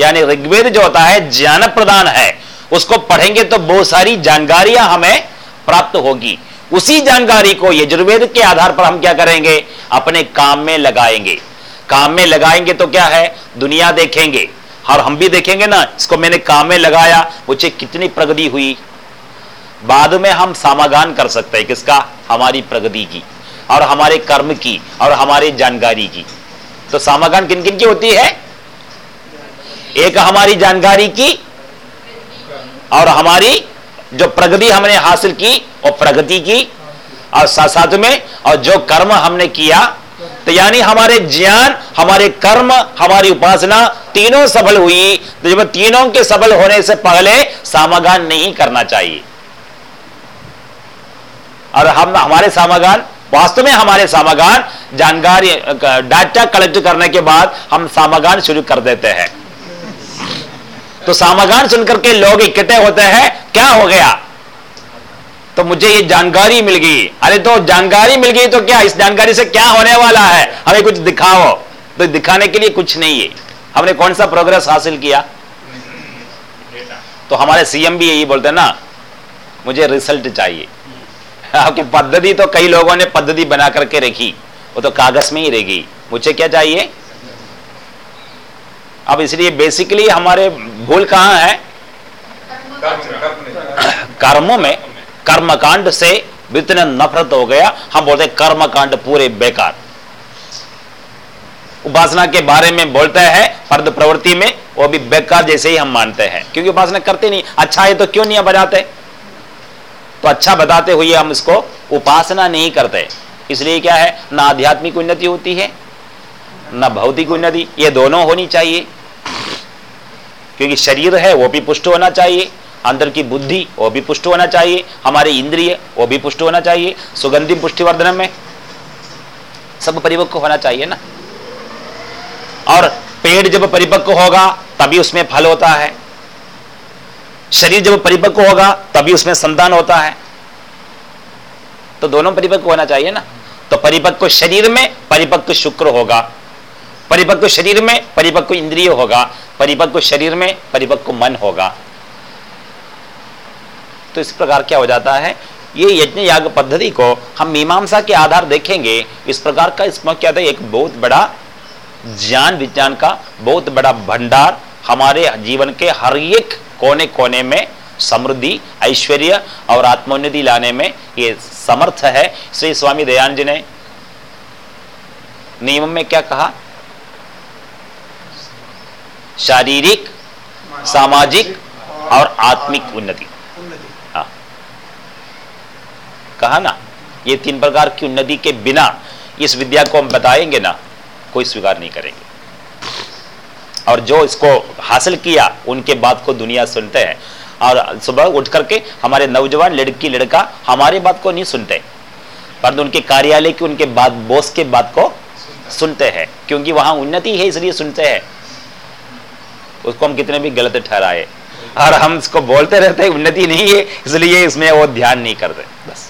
यानी ऋग्वेद जो होता है ज्ञान प्रदान है। उसको पढ़ेंगे तो बहुत सारी जानकारियाँ हमें प्राप्त होगी। उसी जानकारी को यजुर्वेद के आधार पर हम क्या करेंगे? अपने काम में लगाएँगे। काम में लगाएँगे तो क्या है? दुनिया देखेंगे। और हम भी देखेंगे ना इसको मैंने काम में लगाया मुझे कितनी प्रगति हुई? बाद में हम समागान कर सकते हैं किसका? हमारी प्रगति की और हमारे कर्म की और हमारी जानकारी की। तो समागान किन किन की होती है? एक हमारी जानकारी की और हमारी जो प्रगति हमने हासिल की और प्रगति की और साथ साथ में और जो कर्म हमने किया तो यानी हमारे ज्ञान, हमारे कर्म, हमारी उपासना तीनों सफल हुई। तो जब तीनों के सफल होने से पहले सामागान नहीं करना चाहिए। और हम हमारे सामागान वास्तव में हमारे सामागान जानकारी, डाटा कलेक्ट करने के बाद हम सामागान शुरू कर देते हैं। तो सामागान सुनकर के लोग इकट्ठे होते हैं, क्या हो गया? तो मुझे ये जानकारी मिल गई। अरे तो जानकारी मिल गई तो क्या? इस जानकारी से क्या होने वाला है? हमें कुछ दिखाओ। तो दिखाने के लिए कुछ नहीं है। हमने कौन सा प्रोग्रेस हासिल किया? तो हमारे सीएम भी यही बोलते हैं ना, मुझे रिज़ल्ट चाहिए। आपकी पद्धति तो कई लोगों ने पद्धति बना करके रखी। वो तो कागज़ में ही रहेगी मुझे क्या चाहिए? अब इसलिए बेसिकली हमारे भूल कहाँ है? कर्मों में। कर्मकांड से इतना नफरत हो गया। हम बोलते हैं कर्मकांड पूरे बेकार। उपासना के बारे में बोलते हैं पर्द प्रवृत्ति में, वो भी बेकार जैसे ही हम मानते हैं। क्योंकि उपासना करते नहीं। अच्छा है तो क्यों नहीं बताते तो अच्छा बताते हुए हम इसको उपासना नहीं करते। इसलिए क्या है? ना आध्यात्मिक उन्नति होती है, ना भौतिक उन्नति। ये दोनों होनी चाहिए। क्योंकि शरीर है, वो भी पुष्ट होना चाहिए। अंदर की बुद्धि, वो भी पुष्ट होना चाहिए। हमारे इंद्रिय, वो भी पुष्ट होना चाहिए। सुगंधि पुष्टिवर्धन में सब परिपक्व होना चाहिए ना। और पेड़ जब परिपक्व होगा, तभी उसमें फल होता है। शरीर जब परिपक्व होगा, तभी उसमें संतान होता है। तो दोनों परिपक्व होना चाहिए ना? तो परिपक्व शरीर में परिपक्व शुक्र होगा। परिपक्व शरीर में परिपक्व इंद्रिय होगा। परिपक्व शरीर में परिपक्व मन होगा। तो इस प्रकार क्या हो जाता है? ये यज्ञ याग पद्धति को हम मीमांसा के आधार देखेंगे। इस प्रकार का इसमें क्या था? एक बहुत बड़ा ज्ञान विज्ञान का बहुत बड़ा भंडार हमारे जीवन के हर एक कोने कोने में समृद्धि, ऐश्वर्य और आत्मोन्नति लाने में ये समर्थ है। श्री स्वामी दयान जी ने नियम में क्या कहा? शारीरिक, सामाजिक और आत्मिक उन्नति। हाँ। कहा ना, ये तीन प्रकार की उन्नति के बिना इस विद्या को हम बताएँगे ना, कोई स्वीकार नहीं करेंगे। और जो इसको हासिल किया, उनके बात को दुनिया सुनते हैं। और सुबह उठ करके हमारे नौजवान लड़की, लड़का हमारे बात को नहीं सुनते परंतु उनके कार्यालय की, उनके बात, बॉस के बात को सुनते हैं, क्योंकि वहाँ उन्नति है, इसलिए सुनते हैं। उसको हम कितने भी गलत ठहराए, और हम इसको बोलते रहते हैं, उन्नति नहीं है, इसलिए इसमें वो ध्यान नहीं करते, बस।